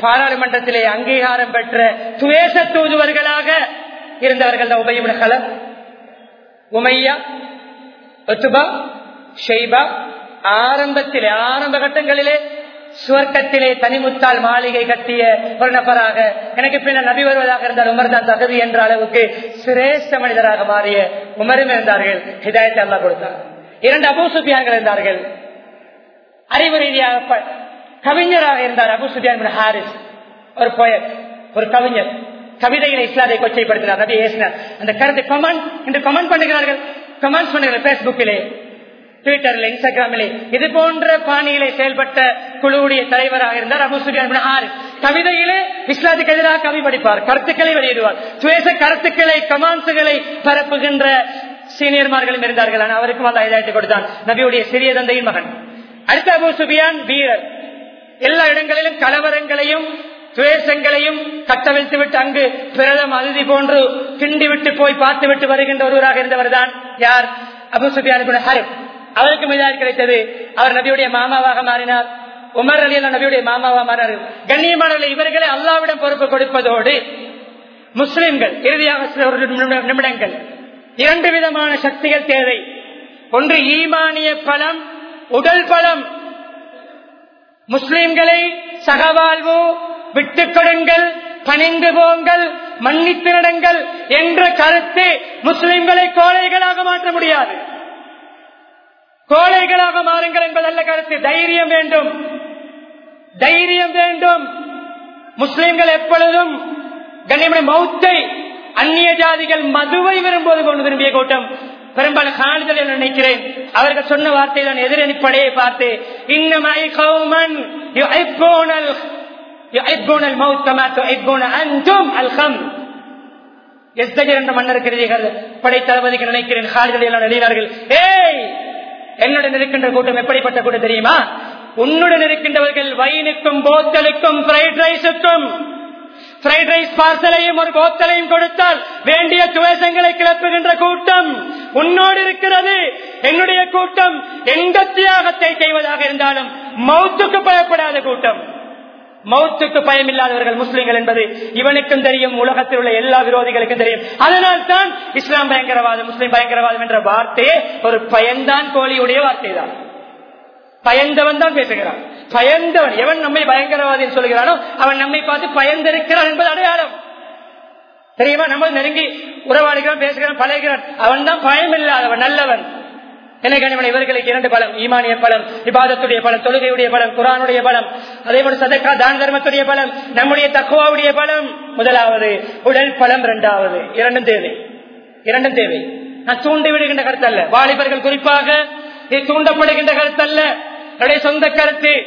பாராளுமன்றத்திலே அங்கீகாரம் பெற்ற துவேச தூதுவர்களாக இருந்தவர்கள் தான் உபயமுட கலர் உமையா ஒத்துபா ஷெய்பா ஆரம்பத்திலே ஆரம்ப கட்டங்களிலே சுவர்க்கத்திலே தனிமுத்தால் மாளிகை கட்டிய ஒரு நபராக எனக்கு பின்னர் நபி வருவதாக இருந்தால் உமர் தான் தகுதி என்ற அளவுக்கு சிரேஷ்ட மனிதராக மாறிய உமரும் இருந்தார்கள். ஹிதாயத்தை அல்லா கொடுத்தார். இரண்டு அபு சுபியான்கள் இருந்தார்கள். அறிவு ரீதியாக கவிஞராக இருந்தார் அபு சுபியான் ஹாரிஸ். ஒரு போயட் ஒரு கவிஞர். கவிதைகளை இஸ்லாத்தை கொச்சைப்படுத்தினார். நபி ஏசினார் அந்த கருத்தை கமெண்ட் என்று கமெண்ட் பண்ணுகிறார்கள். கமெண்ட் பண்ணுகிறார் பேஸ்புக்கிலே ட்விட்டர்ல இன்ஸ்டாகிராமிலே இது போன்ற பாணியிலே செயல்பட்ட குழுவுடைய தலைவராக இருந்தார் அபு சுபியான் ஹாரிஸ். கவிதையிலே இஸ்லாத்துக்கு எதிராக கவி படிப்பார் கருத்துக்களை வெளியிடுவார். சுவேச கருத்துக்களை கமான்ஸுகளை பரப்புகின்ற சீனியர்மார்களும் இருந்தார்கள். ஆனால் அவருக்கும் அல்ல இதாயத்தை கொடுத்தான். நபியுடைய சிறிய தந்தையின் மகன். அடுத்த அபு சுபியான் வீரர். எல்லா இடங்களிலும் கலவரங்களையும் துவேஷங்களையும் கட்டவிழ்த்து விட்டு அங்கு பிரதம் அதிதி போன்று கிண்டி விட்டு போய் பார்த்து விட்டு வருகின்ற ஒருவராக இருந்தவர் தான் யார்? அபு சுபியான் ஹரிப். அவருக்கு மீதாக கிடைத்தது. அவர் நபியுடைய மாமாவாக மாறினார். உமர் அலி நபியுடைய மாமாவாக மாறினார். கண்ணியமான இவர்களை அல்லாவிடம் பொறுப்பு கொடுப்பதோடு முஸ்லிம்கள் இறுதியாக சில ஒரு நிமிடங்கள். இரண்டு விதமான சக்திகள் தேவை. ஒன்று ஈமானிய பலம் உடல் பலம். முஸ்லிம்களை சகவாழ்வு விட்டுக் கொடுங்கள் பணிந்து போங்கள் மன்னித்து நடங்கள் என்ற கருத்து முஸ்லிம்களை கோழைகளாக மாற்ற முடியாது. கோழைகளாக மாறுங்கள் என்பதல்ல கருத்து. தைரியம் வேண்டும். தைரியம் வேண்டும். முஸ்லிம்கள் எப்பொழுதும் கண்ணியமான மௌத்தை அந்நிய ஜாதிகள் மதுவை விரும்புவது கொண்டு விரும்பிய கூட்டம். பெரும்பாலும் காணிதல் நினைக்கிறேன். அவர்கள் சொன்ன வார்த்தை தான் எதிரணிப்படையை பார்த்து இன்னமை கௌமன் என்ற மன்னருக்கிறீர்கள் படை தளபதிக்கு நினைக்கிறேன். காலிகள் எல்லாம் எழுதினார்கள். ஏய்! என்னுடன் இருக்கின்ற கூட்டம் எப்படிப்பட்ட கூட்டம் தெரியுமா? உன்னுடன் இருக்கின்றவர்கள் வைனுக்கும் போத்தலுக்கும் ஃப்ரைட் ரைஸுக்கும் ஃப்ரைட் ரைஸ் பார்சலையும் ஒரு போத்தலையும் கொடுத்தால் வேண்டிய துவேஷங்களை கிளப்புகின்ற கூட்டம் உன்னோடு இருக்கிறது. என்னுடைய கூட்டம் எந்த தியாகத்தை செய்வதாக இருந்தாலும் மௌத்துக்கு பயப்படாத கூட்டம். மௌத்துக்கு பயமில்லாதவர்கள் முஸ்லிம்கள் என்பது இவனுக்கும் தெரியும் உலகத்தில் உள்ள எல்லா விரோதிகளுக்கும் தெரியும். அதனால் தான் இஸ்லாம் பயங்கரவாதம் முஸ்லிம் பயங்கரவாதம் என்ற வார்த்தையே ஒரு பயன்தான் கோழியுடைய வார்த்தை தான் பயந்தவன் தான் பேசுகிறான். பயந்தவன் எவன் நம்மை பயங்கரவாதி சொல்கிறானோ அவன் நம்மை பார்த்து பயந்திருக்கிறான் என்பது அடையாளம். தெரியுமா? நம்ம நெருங்கி உறவாடுகிறான் பேசுகிறான் பழகிறான் அவன் தான் பயம் இல்லாதவன் நல்லவன். எனக்கு இவர்களுக்கு இரண்டு பலம் ஈமானிய பலம் விவாதத்துடைய பலம் தொழுகையுடைய பலம் குரானுடைய பலம் அதே போல சதக்கா தான தர்மத்துடைய பலம் நம்முடைய தக்குவாவுடைய பலம். முதலாவது உடல் பலம் இரண்டாவது. இரண்டும் தேவை. இரண்டும் தேவை. நான் தூண்டி விடுகின்ற கருத்து அல்ல வாலிபர்கள் குறிப்பாக தூண்டப்படுகின்ற கருத்து அல்ல என்னுடைய சொந்த கருத்து.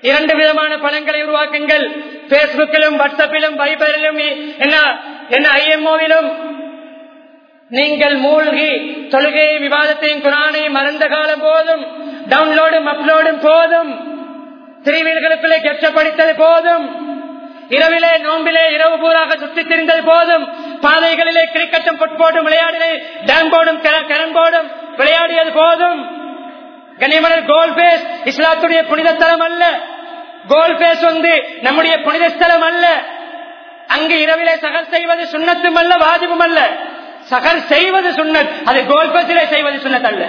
இரண்டு விதமான பலன்களை உருவாக்குங்கள். பேஸ்புக்கிலும் வாட்ஸ்அப்பிலும் வைபரிலும் என்ன என்ன ஐஎம்ஓவிலும் நீங்கள் மூழ்கி தொழுகையை விவாதத்தையும் குரானையும் மறந்த காலம் போதும் டவுன்லோடும் அப்லோடும் போதும் திருவீடுகளுக்குள்ளே கெட்டப்படுத்தது போதும் இரவிலே நோம்பிலே இரவு பூராக சுற்றித் திரிந்தது போதும் பாதைகளிலே கிரிக்கெட்டும் புட்போடும் விளையாடிலே டேம் போடும் கரன் போர்டும் விளையாடியது போதும். கனிமலர் கோல் பேஸ் இஸ்லாத்துடைய புனிதஸ்தலம் அல்ல. கோல் பேஸ் வந்து நம்முடைய புனித ஸ்தலம் அல்ல. அங்கு இரவிலே சகல் செய்வது சுண்ணத்தும் அல்ல வாஜிபும் அல்ல. சகர் செய்வது சுண்ணத். அது கோல்பத்திலே செய்வது சுண்ணத் அல்ல.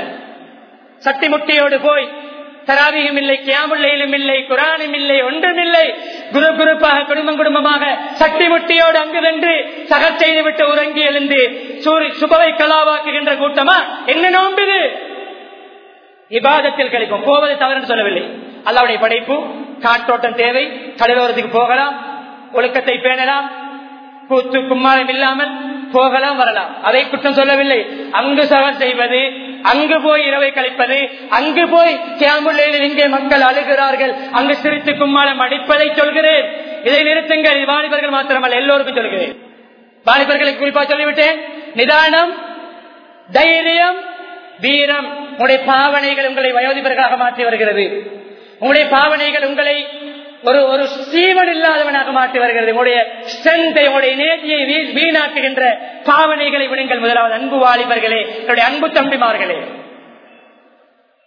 சக்தி முட்டியோடு போய் தராவியும் இல்லை கியாமுல்லையிலும் இல்லை குரானும் இல்லை ஒன்றும் இல்லை. குரு குருப்பாக குடும்பம் குடும்பமாக சக்தி முட்டியோடு அங்கு வென்று சகர் செய்து விட்டு உறங்கி எழுந்து சூரி சுபவை கலாவாக்குகின்ற கூட்டமா? என்ன நோம்பிது இபாதத்தில் கிடைக்கும். போவது தவறு சொல்லவில்லை. அல்லாவுடைய படைப்பு காற்றோட்டம் தேவை. கடலோரத்துக்கு போகலாம். ஒழுக்கத்தை பேணலாம். கூத்து கும்மாரம் இல்லாமல் போகலாம் வரலாம். அதை குற்றம் சொல்லவில்லை. அங்கு சகர் செய்வது அங்கு போய் இரவை கழிப்பது அங்கு போய் கேம்புள்ளையில் இங்கே மக்கள் அழுகிறார்கள். அங்கு சிரித்து கும்மாளம் அடிப்பதை சொல்கிறேன். இதை நிறுத்துங்கள். வாலிபர்கள் மாத்திரமல்ல எல்லோருக்கும் சொல்கிறேன். வாலிபர்களை குறிப்பா சொல்லிவிட்டேன். நிதானம் தைரியம் வீரம் உங்களுடைய பாவனைகள் உங்களை வயோதிபர்களாக மாற்றி வருகிறது. உங்களுடைய பாவனைகள் உங்களை ஒரு ஒரு சீவன் இல்லாதவனாக மாற்றி வருகிறது. உங்களுடைய ஸ்ட்ரென்த்தை உங்களுடைய நேர்த்தியை வீணாக்குகின்ற பாவனைகளை விடுங்கள் முதலாவது அன்பு வாலிபர்களே என்னுடைய அன்பு தம்பிமார்களே.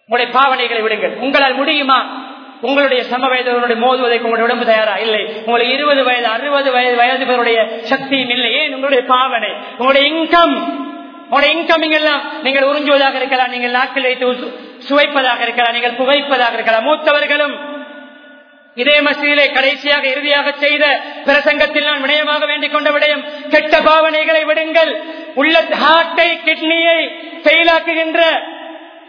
உங்களுடைய பாவனைகளை விடுங்கள். உங்களால் முடியுமா? உங்களுடைய சம வயதுடைய மோதுவதற்கு உங்களுடைய உடம்பு தயாரா? இல்லை. உங்களுக்கு இருபது வயது அறுபது வயது வயது சக்தியும் இல்லை. ஏன்? உங்களுடைய பாவனை. உங்களுடைய இன்கம் உங்களுடைய இன்கமிங் எல்லாம் நீங்கள் உறிஞ்சுவதாக இருக்கலாம். நீங்கள் நாட்கள் வைத்து சுவைப்பதாக இருக்கலாம். நீங்கள் புகைப்பதாக இருக்கலாம். மூத்தவர்களும் இதே மசிதிலே கடைசியாக இறுதியாக செய்த பிரசங்கத்தில் நான் விடயமாக வேண்டிக் கொண்ட விடயம் கெட்ட பாவனைகளை விடுங்கள். உள்ள ஹார்ட்டை கிட்னியை செயலாக்குகின்ற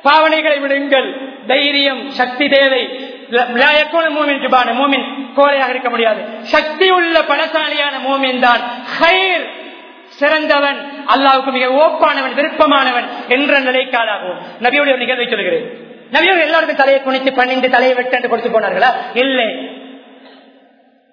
பாவனைகளை விடுங்கள். தைரியம் சக்தி தேவை. மூமின் கோலையாக இருக்க முடியாது. சக்தி உள்ள பலசாலியான மூமின் தான். ஹைர் சிறந்தவன் அல்லாவுக்கு மிக ஓப்பானவன் விருப்பமானவன் என்ற நிலைக்காலாகும் நபியுடைய நிகழ்வை சொல்கிறேன் நபியவர் எல்லாருக்கும் தலையை குனித்து பணிந்து தலையை வெட்டு என்று கொடுத்து போனார்களா? இல்லை.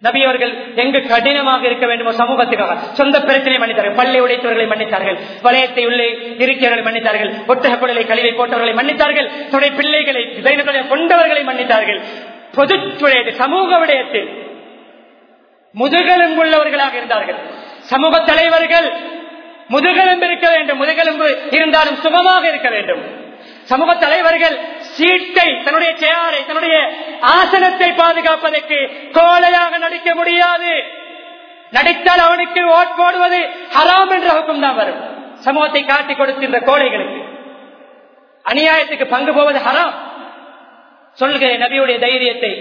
நபியவர்கள் எங்கு கடினமாக இருக்க வேண்டுமோ சமூகத்துக்காக சொந்த பிரச்சனை மன்னித்தார்கள் பள்ளி உடைத்தவர்களை மன்னித்தார்கள் வலயத்தை உள்ளே இருக்கிறவர்களை மன்னித்தார்கள் ஒட்டக குடலை கழிவை போட்டவர்களை மன்னித்தார்கள் துணை பிள்ளைகளை கொண்டவர்களை மன்னித்தார்கள். பொது சமூக விடயத்தில் முதுகெலும்பு உள்ளவர்களாக இருந்தார்கள். சமூக தலைவர்கள் முதுகெலும்பு இருக்க வேண்டும் முதுகெலும்பு இருந்தாலும் சுகமாக இருக்க வேண்டும். சமூக தலைவர்கள் சீட்டை தன்னுடைய சேரை தன்னுடைய ஆசனத்தை பாதுகாப்பதற்கு கோலையாக நடிக்க முடியாது. நடித்தால் அவனுக்கு ஓட் போடுவது ஹராம் என்ற ஹுக்கும் தான் வரும். சமூகத்தை காட்டி கொடுக்கின்ற கோழைகளுக்கு அநியாயத்துக்கு பங்கு போவது ஹராம். சொல்கிறேன் நபியுடைய தைரியத்தை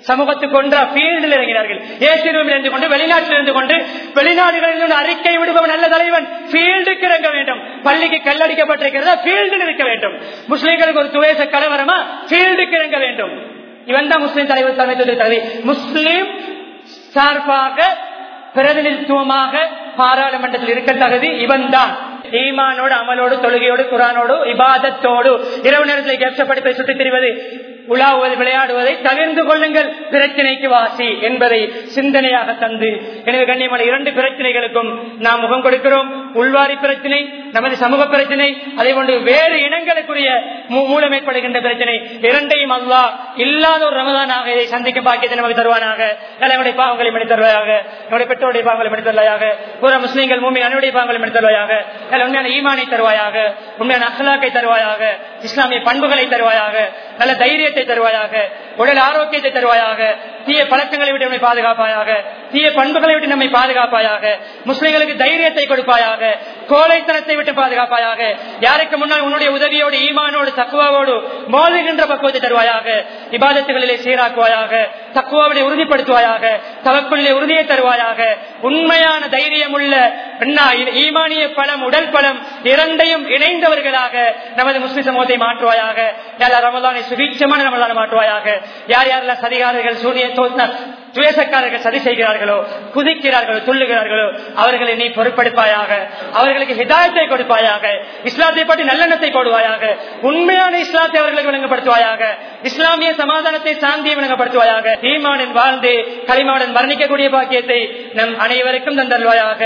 சமூகத்துக்கு ஒன்றா பீல்டில் இறங்கினார்கள். ஏசிரூமில் இருந்து கொண்டு வெளிநாட்டில் இருந்து கொண்டு வெளிநாடுகளில் அறிக்கை விடுபவன் நல்ல தலைவன். பீல்டுக்கு இறங்க வேண்டும். பள்ளிக்கு கல்லடிக்கப்பட்டிருக்கிறதா பீல்டில் இருக்க வேண்டும். முஸ்லீம்களுக்கு ஒரு துவேச கலவரமா பீல்டுக்கு இறங்க வேண்டும். இவன் தான் முஸ்லீம் தலைவர் தலைமை தகுதி முஸ்லீம் சார்பாக பிரதிநிதித்துவமாக பாராளுமன்றத்தில் இருக்க தகுதி இவன் தான். ஈமானோடு அமலோடு தொழுகையோடு குரானோடு இபாதத்தோடு. இரவு நேரத்தில் கேட்சப்படுத்தி சுற்றித் திரிவது உலாவது விளையாடுவதை தவிர்ந்து கொள்ளுங்கள். பிரச்சனைக்கு வாசி என்பதை சிந்தனையாக தந்து எனவே கண்ணியமான இரண்டு பிரச்சனைகளுக்கும் நாம் முகம் கொடுக்கிறோம். உள்வாரி பிரச்சனை நமது சமூக பிரச்சனை அதே போன்று வேறு இனங்களுக்குரிய மூலம் ஏற்படுகின்ற பிரச்சனை. இரண்டையும் அல்லா இல்லாத ஒரு ரமதானாக இதை சந்திக்கும் பாக்கியத்தை நமக்கு தருவானாக. நல்ல நம்முடைய பாவங்களை மணி தருவாயாக. நம்முடைய பெற்றோருடைய பாவங்களை மணி தருவாயாக. பூர முஸ்லீம்கள் மூமி அனுடைய பாவங்களை மணி தருவாயாக. நல்ல உண்மையான ஈமானை தருவாயாக. உண்மையான அஹ்லாக்கை தருவாயாக. இஸ்லாமிய பண்புகளை தருவாயாக. நல்ல தைரியத்தை தருவாயாக. உடல் ஆரோக்கியத்தை தருவாயாக. தீய பழக்கங்களை விட பாதுகாப்பாயாக. தீய பண்புகளை விட்டு நம்மை பாதுகாப்பாயாக முஸ்லிம்களுக்கு தைரியத்தை கொடுப்பாயாக கோழைத்தனத்தை விட்டு பாதுகாப்பாயாக யாருக்கு முன்னால் உன்னுடைய உதவியோடு ஈமானோடு தக்குவாவோடு மோதுகின்ற பக்குவத்தை தருவாயாக இபாதத்துகளிலே சீராக்குவாயாக தக்குவாவிலே உறுதிப்படுத்துவாயாக தவக்குள்ளே உறுதியை தருவாயாக. உண்மையான தைரியம் உள்ள ஈமானிய பலம் உடல் பலம் இரண்டையும் இணைந்தவர்களாக நமது முஸ்லிம் சமூகத்தை மாற்றுவாயாக. யார் ரமதானை சுபீட்சமான ரமலானை மாற்றுவாயாக? யார் யாரெல்லாம் சதிகாரர்கள் சூரிய தோற்ற துவேசக்காரர்கள் சதி செய்கிறார்களோ குதிக்கிறார்களோ துள்ளுகிறார்களோ அவர்களை நீ பொறுப்படுப்பாயாக அவர்களுக்கு ஹிதாயத்தை கொடுப்பாயாக. இஸ்லாத்தை பற்றி நல்லெண்ணத்தை போடுவாயாக. உண்மையான இஸ்லாத்தை அவர்களுக்கு விளங்கப்படுத்துவாயாக. இஸ்லாமிய சமாதானத்தை சாந்தியை விளங்கப்படுத்துவாயாக. ஈமானின் வாழ்ந்து களிமாவுடன் மரணிக்கக்கூடிய பாக்கியத்தை நம் அனைவருக்கும் தந்தல்வாயாக